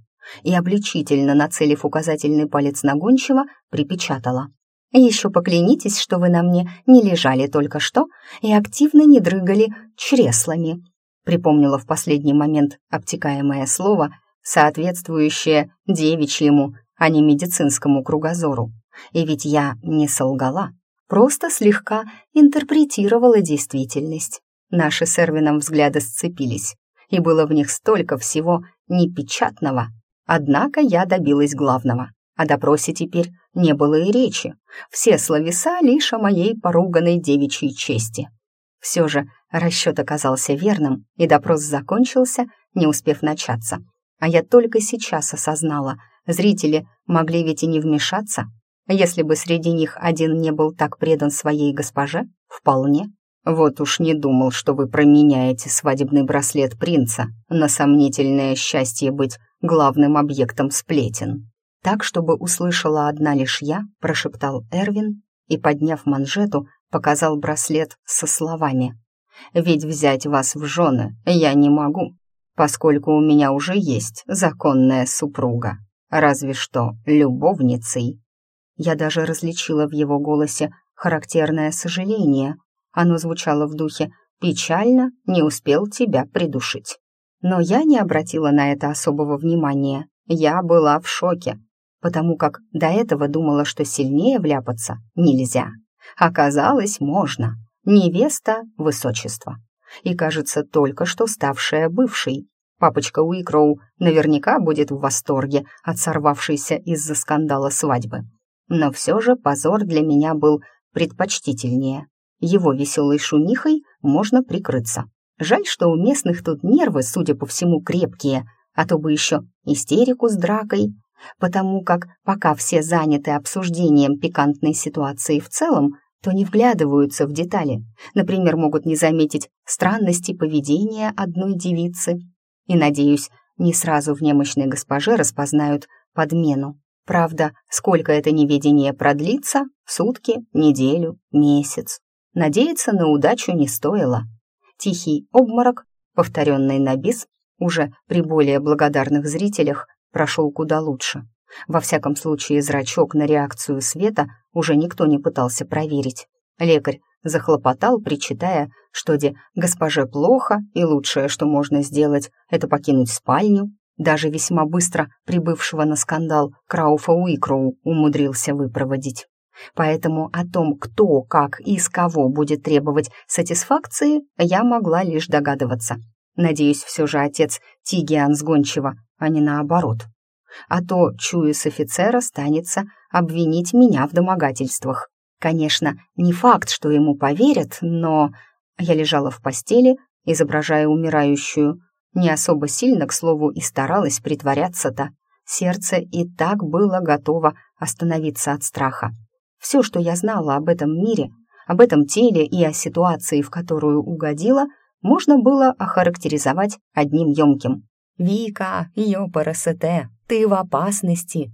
и обличительно, нацелив указательный палец на гончего, припечатала. «Еще поклянитесь, что вы на мне не лежали только что и активно не дрыгали чреслами», припомнила в последний момент обтекаемое слово, соответствующее девичьему, а не медицинскому кругозору. И ведь я не солгала, просто слегка интерпретировала действительность. Наши с Эрвином взгляды сцепились, и было в них столько всего непечатного. Однако я добилась главного. О допросе теперь не было и речи. Все словеса лишь о моей поруганной девичьей чести. Все же расчет оказался верным, и допрос закончился, не успев начаться. А я только сейчас осознала, зрители могли ведь и не вмешаться, если бы среди них один не был так предан своей госпоже, вполне. Вот уж не думал, что вы променяете свадебный браслет принца на сомнительное счастье быть главным объектом сплетен. Так, чтобы услышала одна лишь я, прошептал Эрвин и, подняв манжету, показал браслет со словами. «Ведь взять вас в жены я не могу, поскольку у меня уже есть законная супруга, разве что любовницей». Я даже различила в его голосе характерное сожаление. Оно звучало в духе «печально, не успел тебя придушить». Но я не обратила на это особого внимания. Я была в шоке, потому как до этого думала, что сильнее вляпаться нельзя. Оказалось, можно. Невеста — высочество. И, кажется, только что ставшая бывшей. Папочка Уикроу наверняка будет в восторге от сорвавшейся из-за скандала свадьбы. Но все же позор для меня был предпочтительнее. Его веселой шумихой можно прикрыться. Жаль, что у местных тут нервы, судя по всему, крепкие, а то бы еще истерику с дракой, потому как пока все заняты обсуждением пикантной ситуации в целом, то не вглядываются в детали. Например, могут не заметить странности поведения одной девицы. И, надеюсь, не сразу в немощной госпоже распознают подмену. Правда, сколько это неведение продлится — сутки, неделю, месяц. Надеяться на удачу не стоило. Тихий обморок, повторенный на бис, уже при более благодарных зрителях, прошел куда лучше. Во всяком случае, зрачок на реакцию света уже никто не пытался проверить. Лекарь захлопотал, причитая, что де госпоже плохо, и лучшее, что можно сделать, это покинуть спальню, даже весьма быстро прибывшего на скандал Крауфа Уикроу умудрился выпроводить. Поэтому о том, кто, как и с кого будет требовать сатисфакции, я могла лишь догадываться. Надеюсь, все же отец Тигиан с Гончева, а не наоборот. а то, чую с офицера, станется обвинить меня в домогательствах. Конечно, не факт, что ему поверят, но... Я лежала в постели, изображая умирающую. Не особо сильно, к слову, и старалась притворяться-то. Сердце и так было готово остановиться от страха. Все, что я знала об этом мире, об этом теле и о ситуации, в которую угодила, можно было охарактеризовать одним емким. «Вика, ёпарасете, ты в опасности!»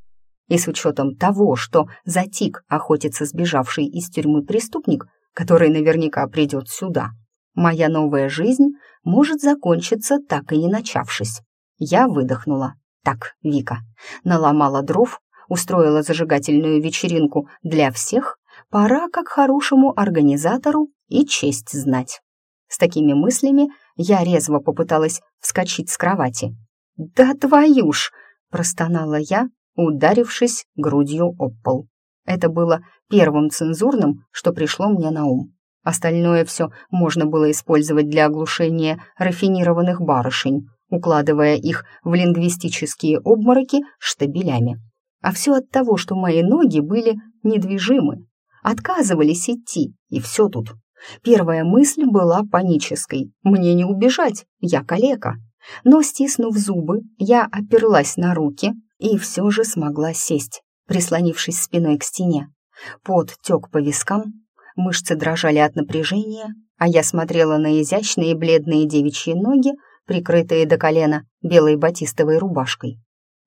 И с учетом того, что затик охотится сбежавший из тюрьмы преступник, который наверняка придет сюда, моя новая жизнь может закончиться, так и не начавшись. Я выдохнула. Так, Вика, наломала дров, устроила зажигательную вечеринку для всех, пора, как хорошему организатору, и честь знать. С такими мыслями я резво попыталась вскочить с кровати. «Да твою ж!» — простонала я, ударившись грудью об пол. Это было первым цензурным, что пришло мне на ум. Остальное все можно было использовать для оглушения рафинированных барышень, укладывая их в лингвистические обмороки штабелями. А все от того, что мои ноги были недвижимы, отказывались идти, и все тут. Первая мысль была панической. Мне не убежать, я калека. Но, стиснув зубы, я оперлась на руки и все же смогла сесть, прислонившись спиной к стене. Пот тек по вискам, мышцы дрожали от напряжения, а я смотрела на изящные бледные девичьи ноги, прикрытые до колена белой батистовой рубашкой.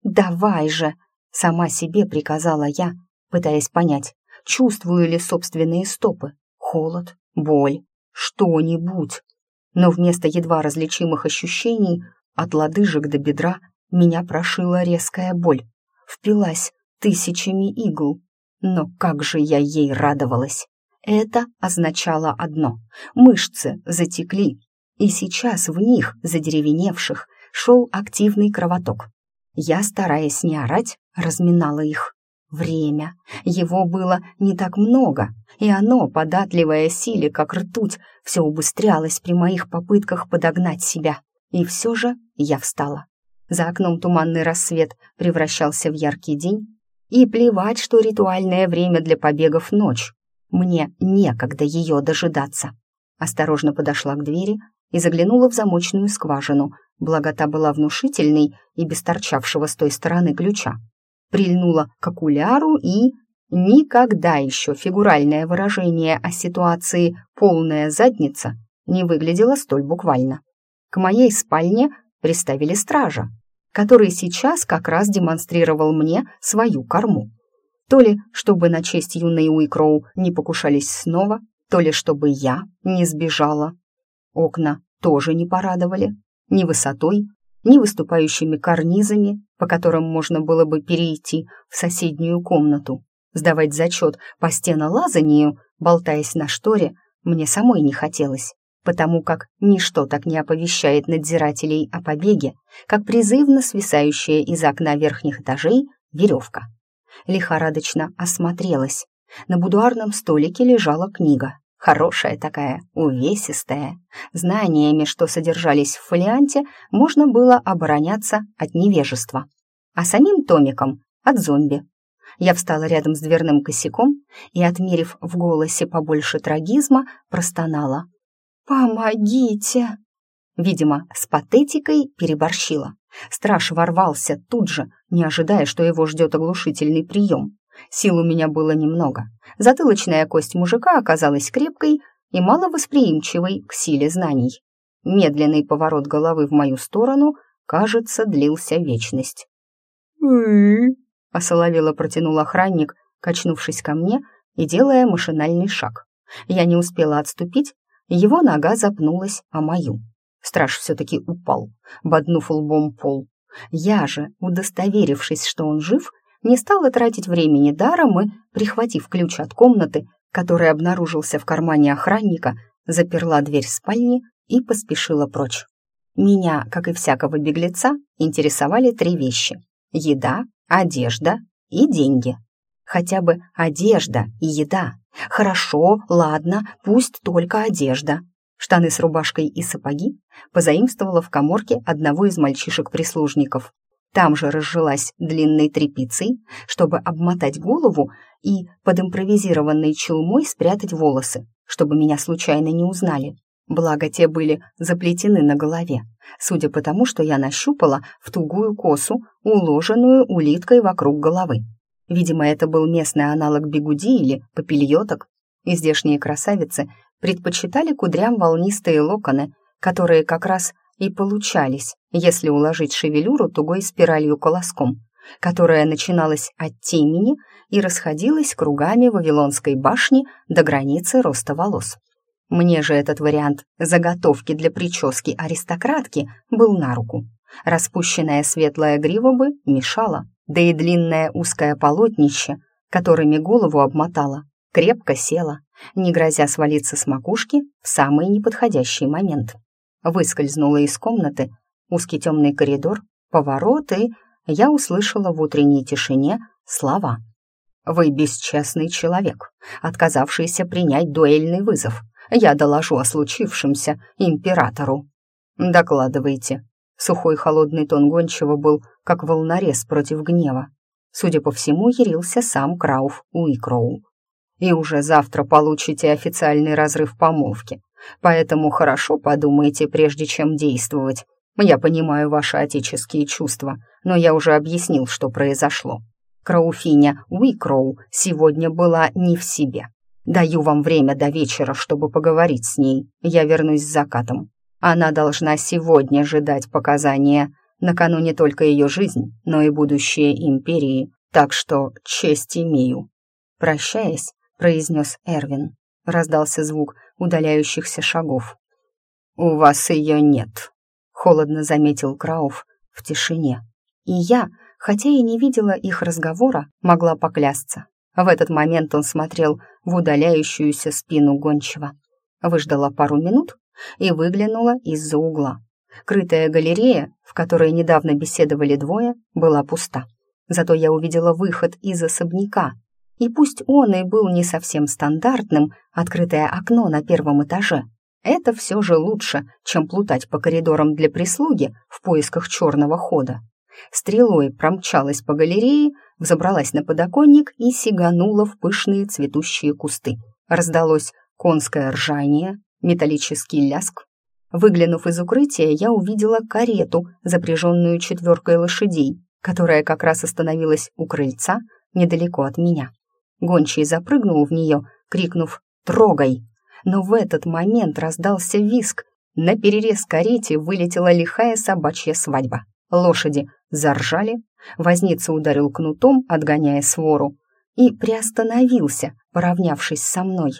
«Давай же!» — сама себе приказала я, пытаясь понять, чувствую ли собственные стопы. Холод, боль, что-нибудь. Но вместо едва различимых ощущений от лодыжек до бедра меня прошила резкая боль. Впилась тысячами игл. Но как же я ей радовалась! Это означало одно — мышцы затекли, и сейчас в них, задеревеневших, шел активный кровоток. Я, стараясь не орать, разминала их. Время. Его было не так много, и оно, податливая силе, как ртуть, все убыстрялось при моих попытках подогнать себя. И все же я встала. За окном туманный рассвет превращался в яркий день, и плевать, что ритуальное время для побегов ночь. Мне некогда ее дожидаться. Осторожно подошла к двери и заглянула в замочную скважину, благо та была внушительной и без торчавшего с той стороны ключа. Прильнула к окуляру и... Никогда еще фигуральное выражение о ситуации «полная задница» не выглядело столь буквально. К моей спальне приставили стража, который сейчас как раз демонстрировал мне свою корму. То ли, чтобы на честь юной Уикроу не покушались снова, то ли, чтобы я не сбежала. Окна тоже не порадовали. Ни высотой, ни выступающими карнизами, по которым можно было бы перейти в соседнюю комнату. Сдавать зачет по стенолазанию, болтаясь на шторе, мне самой не хотелось, потому как ничто так не оповещает надзирателей о побеге, как призывно свисающая из окна верхних этажей веревка. Лихорадочно осмотрелась. На будуарном столике лежала книга. Хорошая такая, увесистая. Знаниями, что содержались в фолианте, можно было обороняться от невежества. А самим томиком — от зомби. Я встала рядом с дверным косяком и, отмерив в голосе побольше трагизма, простонала. «Помогите!» Видимо, с патетикой переборщила. Страж ворвался тут же, не ожидая, что его ждет оглушительный прием. Сил у меня было немного. Затылочная кость мужика оказалась крепкой и маловосприимчивой к силе знаний. Медленный поворот головы в мою сторону, кажется, длился вечность. Осоловело протянул охранник, качнувшись ко мне и делая машинальный шаг. Я не успела отступить, его нога запнулась о мою. Страж все-таки упал, боднув лбом пол. Я же, удостоверившись, что он жив, не стала тратить времени даром и, прихватив ключ от комнаты, который обнаружился в кармане охранника, заперла дверь спальни и поспешила прочь. Меня, как и всякого беглеца, интересовали три вещи — еда, одежда и деньги. Хотя бы одежда и еда. Хорошо, ладно, пусть только одежда. Штаны с рубашкой и сапоги позаимствовала в коморке одного из мальчишек-прислужников. там же разжилась длинной тряпицей, чтобы обмотать голову и под импровизированной челмой спрятать волосы, чтобы меня случайно не узнали. Благо, те были заплетены на голове, судя по тому, что я нащупала в тугую косу, уложенную улиткой вокруг головы. Видимо, это был местный аналог бегуди или попельоток, и здешние красавицы предпочитали кудрям волнистые локоны, которые как раз и получались, если уложить шевелюру тугой спиралью колоском, которая начиналась от темени и расходилась кругами Вавилонской башни до границы роста волос. Мне же этот вариант заготовки для прически аристократки был на руку. Распущенная светлая грива бы мешала, да и длинное узкое полотнище, которыми голову обмотала, крепко села, не грозя свалиться с макушки в самый неподходящий момент. Выскользнула из комнаты, узкий темный коридор, поворот, и я услышала в утренней тишине слова. «Вы бесчестный человек, отказавшийся принять дуэльный вызов. Я доложу о случившемся императору». «Докладывайте». Сухой холодный тон гончего был как волнорез против гнева. Судя по всему, ярился сам Крауф Уикроу. «И уже завтра получите официальный разрыв помолвки, поэтому хорошо подумайте, прежде чем действовать. Я понимаю ваши отеческие чувства, но я уже объяснил, что произошло. Крауфиня Уикроу сегодня была не в себе. Даю вам время до вечера, чтобы поговорить с ней. Я вернусь с закатом. Она должна сегодня же дать показания. Накануне только ее жизнь, но и будущее империи. Так что честь имею. Прощаясь, произнес Эрвин. Раздался звук удаляющихся шагов. «У вас ее нет», — холодно заметил Крауф в тишине. И я, хотя и не видела их разговора, могла поклясться. В этот момент он смотрел в удаляющуюся спину гончего. Выждала пару минут и выглянула из-за угла. Крытая галерея, в которой недавно беседовали двое, была пуста. Зато я увидела выход из особняка. И пусть он и был не совсем стандартным, открытое окно на первом этаже, это все же лучше, чем плутать по коридорам для прислуги в поисках черного хода. Стрелой промчалась по галерее, взобралась на подоконник и сиганула в пышные цветущие кусты. Раздалось конское ржание, металлический ляск. Выглянув из укрытия, я увидела карету, запряженную четверкой лошадей, которая как раз остановилась у крыльца недалеко от меня. Гончий запрыгнул в нее, крикнув «Трогай!». Но в этот момент раздался виск. На перерез карете вылетела лихая собачья свадьба. Лошади заржали, возница ударил кнутом, отгоняя свору, и приостановился, поравнявшись со мной.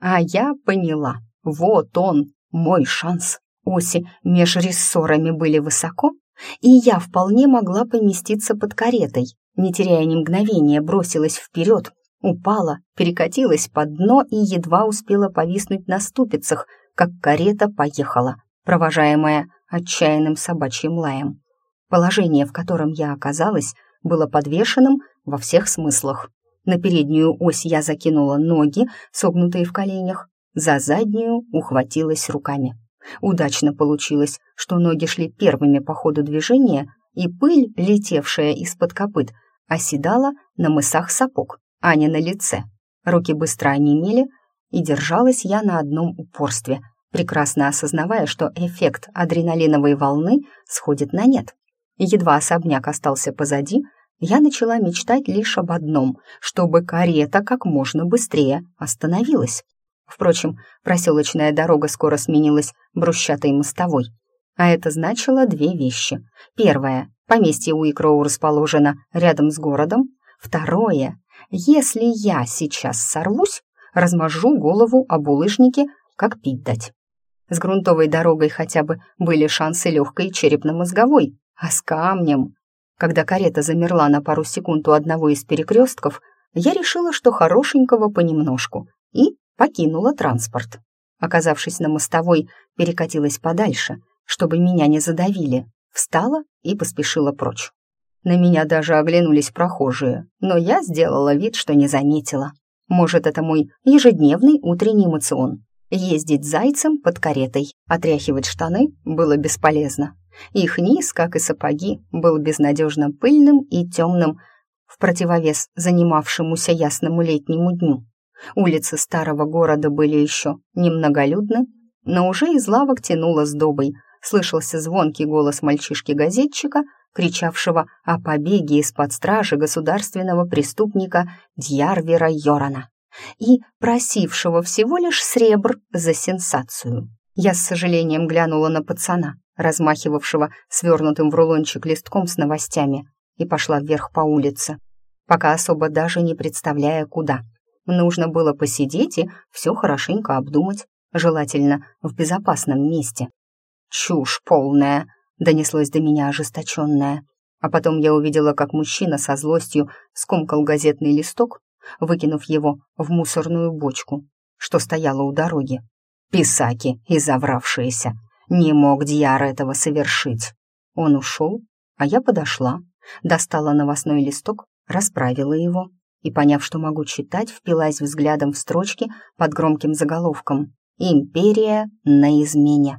А я поняла, вот он, мой шанс. Оси меж рессорами были высоко, и я вполне могла поместиться под каретой. Не теряя ни мгновения, бросилась вперед, упала, перекатилась под дно и едва успела повиснуть на ступицах, как карета поехала, провожаемая отчаянным собачьим лаем. Положение, в котором я оказалась, было подвешенным во всех смыслах. На переднюю ось я закинула ноги, согнутые в коленях, за заднюю ухватилась руками. Удачно получилось, что ноги шли первыми по ходу движения, и пыль, летевшая из-под копыт, оседала на мысах сапог, а не на лице. Руки быстро онемели, и держалась я на одном упорстве, прекрасно осознавая, что эффект адреналиновой волны сходит на нет. Едва особняк остался позади, я начала мечтать лишь об одном, чтобы карета как можно быстрее остановилась. Впрочем, проселочная дорога скоро сменилась брусчатой мостовой. А это значило две вещи. Первое — поместье Уикроу расположено рядом с городом. Второе — если я сейчас сорвусь, размажу голову об улыжнике, как пить дать. С грунтовой дорогой хотя бы были шансы легкой черепно-мозговой, а с камнем. Когда карета замерла на пару секунд у одного из перекрестков, я решила, что хорошенького понемножку, и покинула транспорт. Оказавшись на мостовой, перекатилась подальше, чтобы меня не задавили, встала и поспешила прочь. На меня даже оглянулись прохожие, но я сделала вид, что не заметила. Может, это мой ежедневный утренний эмоцион. Ездить зайцем под каретой, отряхивать штаны было бесполезно. Их низ, как и сапоги, был безнадежно пыльным и темным, в противовес занимавшемуся ясному летнему дню. Улицы старого города были еще немноголюдны, но уже из лавок тянуло сдобой, слышался звонкий голос мальчишки-газетчика, кричавшего о побеге из-под стражи государственного преступника Дьярвера Йорана и просившего всего лишь сребр за сенсацию. Я с сожалением глянула на пацана, размахивавшего свернутым в рулончик листком с новостями, и пошла вверх по улице, пока особо даже не представляя, куда. Нужно было посидеть и все хорошенько обдумать, желательно в безопасном месте. «Чушь полная!» — донеслось до меня ожесточенное. А потом я увидела, как мужчина со злостью скомкал газетный листок, выкинув его в мусорную бочку, что стояла у дороги. Писаки, изовравшиеся. Не мог Дьяр этого совершить. Он ушел, а я подошла, достала новостной листок, расправила его и, поняв, что могу читать, впилась взглядом в строчки под громким заголовком «Империя на измене».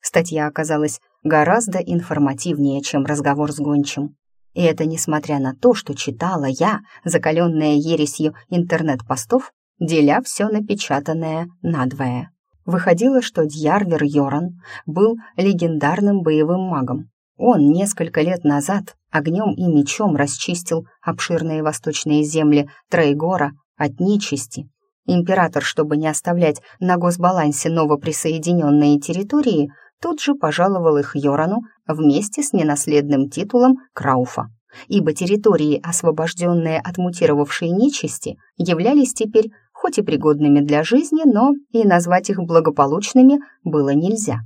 Статья оказалась гораздо информативнее, чем разговор с гончим. И это несмотря на то, что читала я, закаленная ересью интернет-постов, деля все напечатанное надвое. Выходило, что Дьярвер Йоран был легендарным боевым магом. Он несколько лет назад огнем и мечом расчистил обширные восточные земли Трейгора от нечисти. Император, чтобы не оставлять на госбалансе новоприсоединенные территории, тут же пожаловал их Йорану вместе с ненаследным титулом Крауфа, ибо территории, освобожденные от мутировавшей нечисти, являлись теперь хоть и пригодными для жизни, но и назвать их благополучными было нельзя.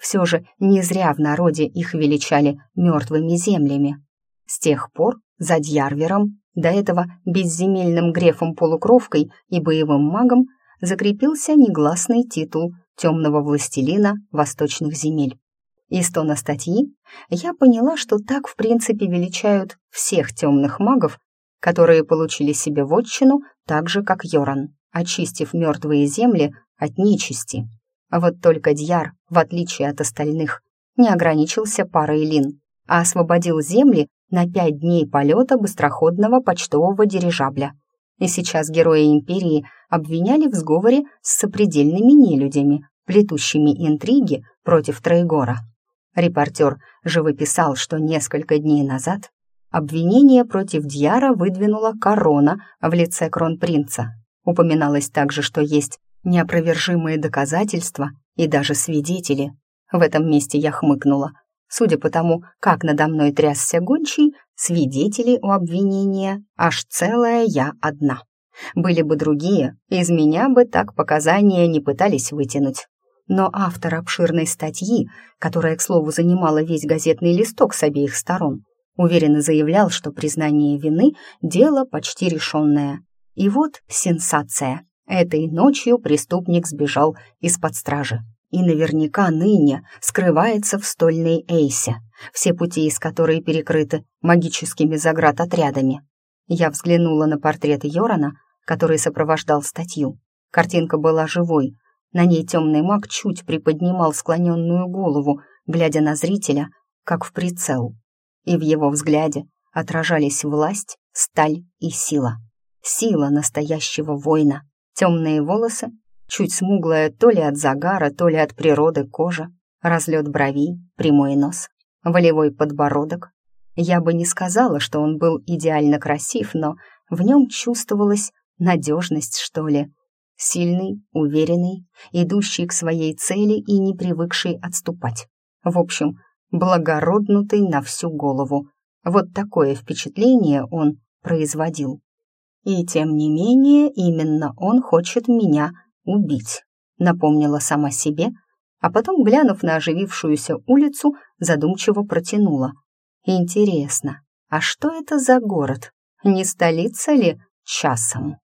Все же не зря в народе их величали мертвыми землями. С тех пор за Дьярвером, до этого безземельным грефом-полукровкой и боевым магом, закрепился негласный титул темного властелина восточных земель. Из тона статьи я поняла, что так в принципе величают всех темных магов, которые получили себе вотчину так же, как Йоран очистив мертвые земли от нечисти. А вот только Дьяр, в отличие от остальных, не ограничился парой лин, а освободил земли на пять дней полета быстроходного почтового дирижабля. И сейчас герои Империи обвиняли в сговоре с сопредельными нелюдями, плетущими интриги против Трейгора. Репортер же выписал, что несколько дней назад обвинение против Дьяра выдвинула корона в лице кронпринца, Упоминалось также, что есть неопровержимые доказательства и даже свидетели. В этом месте я хмыкнула. Судя по тому, как надо мной трясся гончий, свидетели у обвинения аж целая я одна. Были бы другие, из меня бы так показания не пытались вытянуть. Но автор обширной статьи, которая, к слову, занимала весь газетный листок с обеих сторон, уверенно заявлял, что признание вины – дело почти решенное, и вот сенсация. Этой ночью преступник сбежал из-под стражи. И наверняка ныне скрывается в стольной Эйсе, все пути из которой перекрыты магическими заградотрядами. Я взглянула на портрет Йорана, который сопровождал статью. Картинка была живой. На ней темный маг чуть приподнимал склоненную голову, глядя на зрителя, как в прицел. И в его взгляде отражались власть, сталь и сила. Сила настоящего воина. Темные волосы, чуть смуглая то ли от загара, то ли от природы кожа, разлет бровей, прямой нос, волевой подбородок. Я бы не сказала, что он был идеально красив, но в нем чувствовалась надежность, что ли. Сильный, уверенный, идущий к своей цели и не привыкший отступать. В общем, благороднутый на всю голову. Вот такое впечатление он производил. И тем не менее, именно он хочет меня убить, напомнила сама себе, а потом, глянув на оживившуюся улицу, задумчиво протянула. Интересно, а что это за город? Не столица ли часом?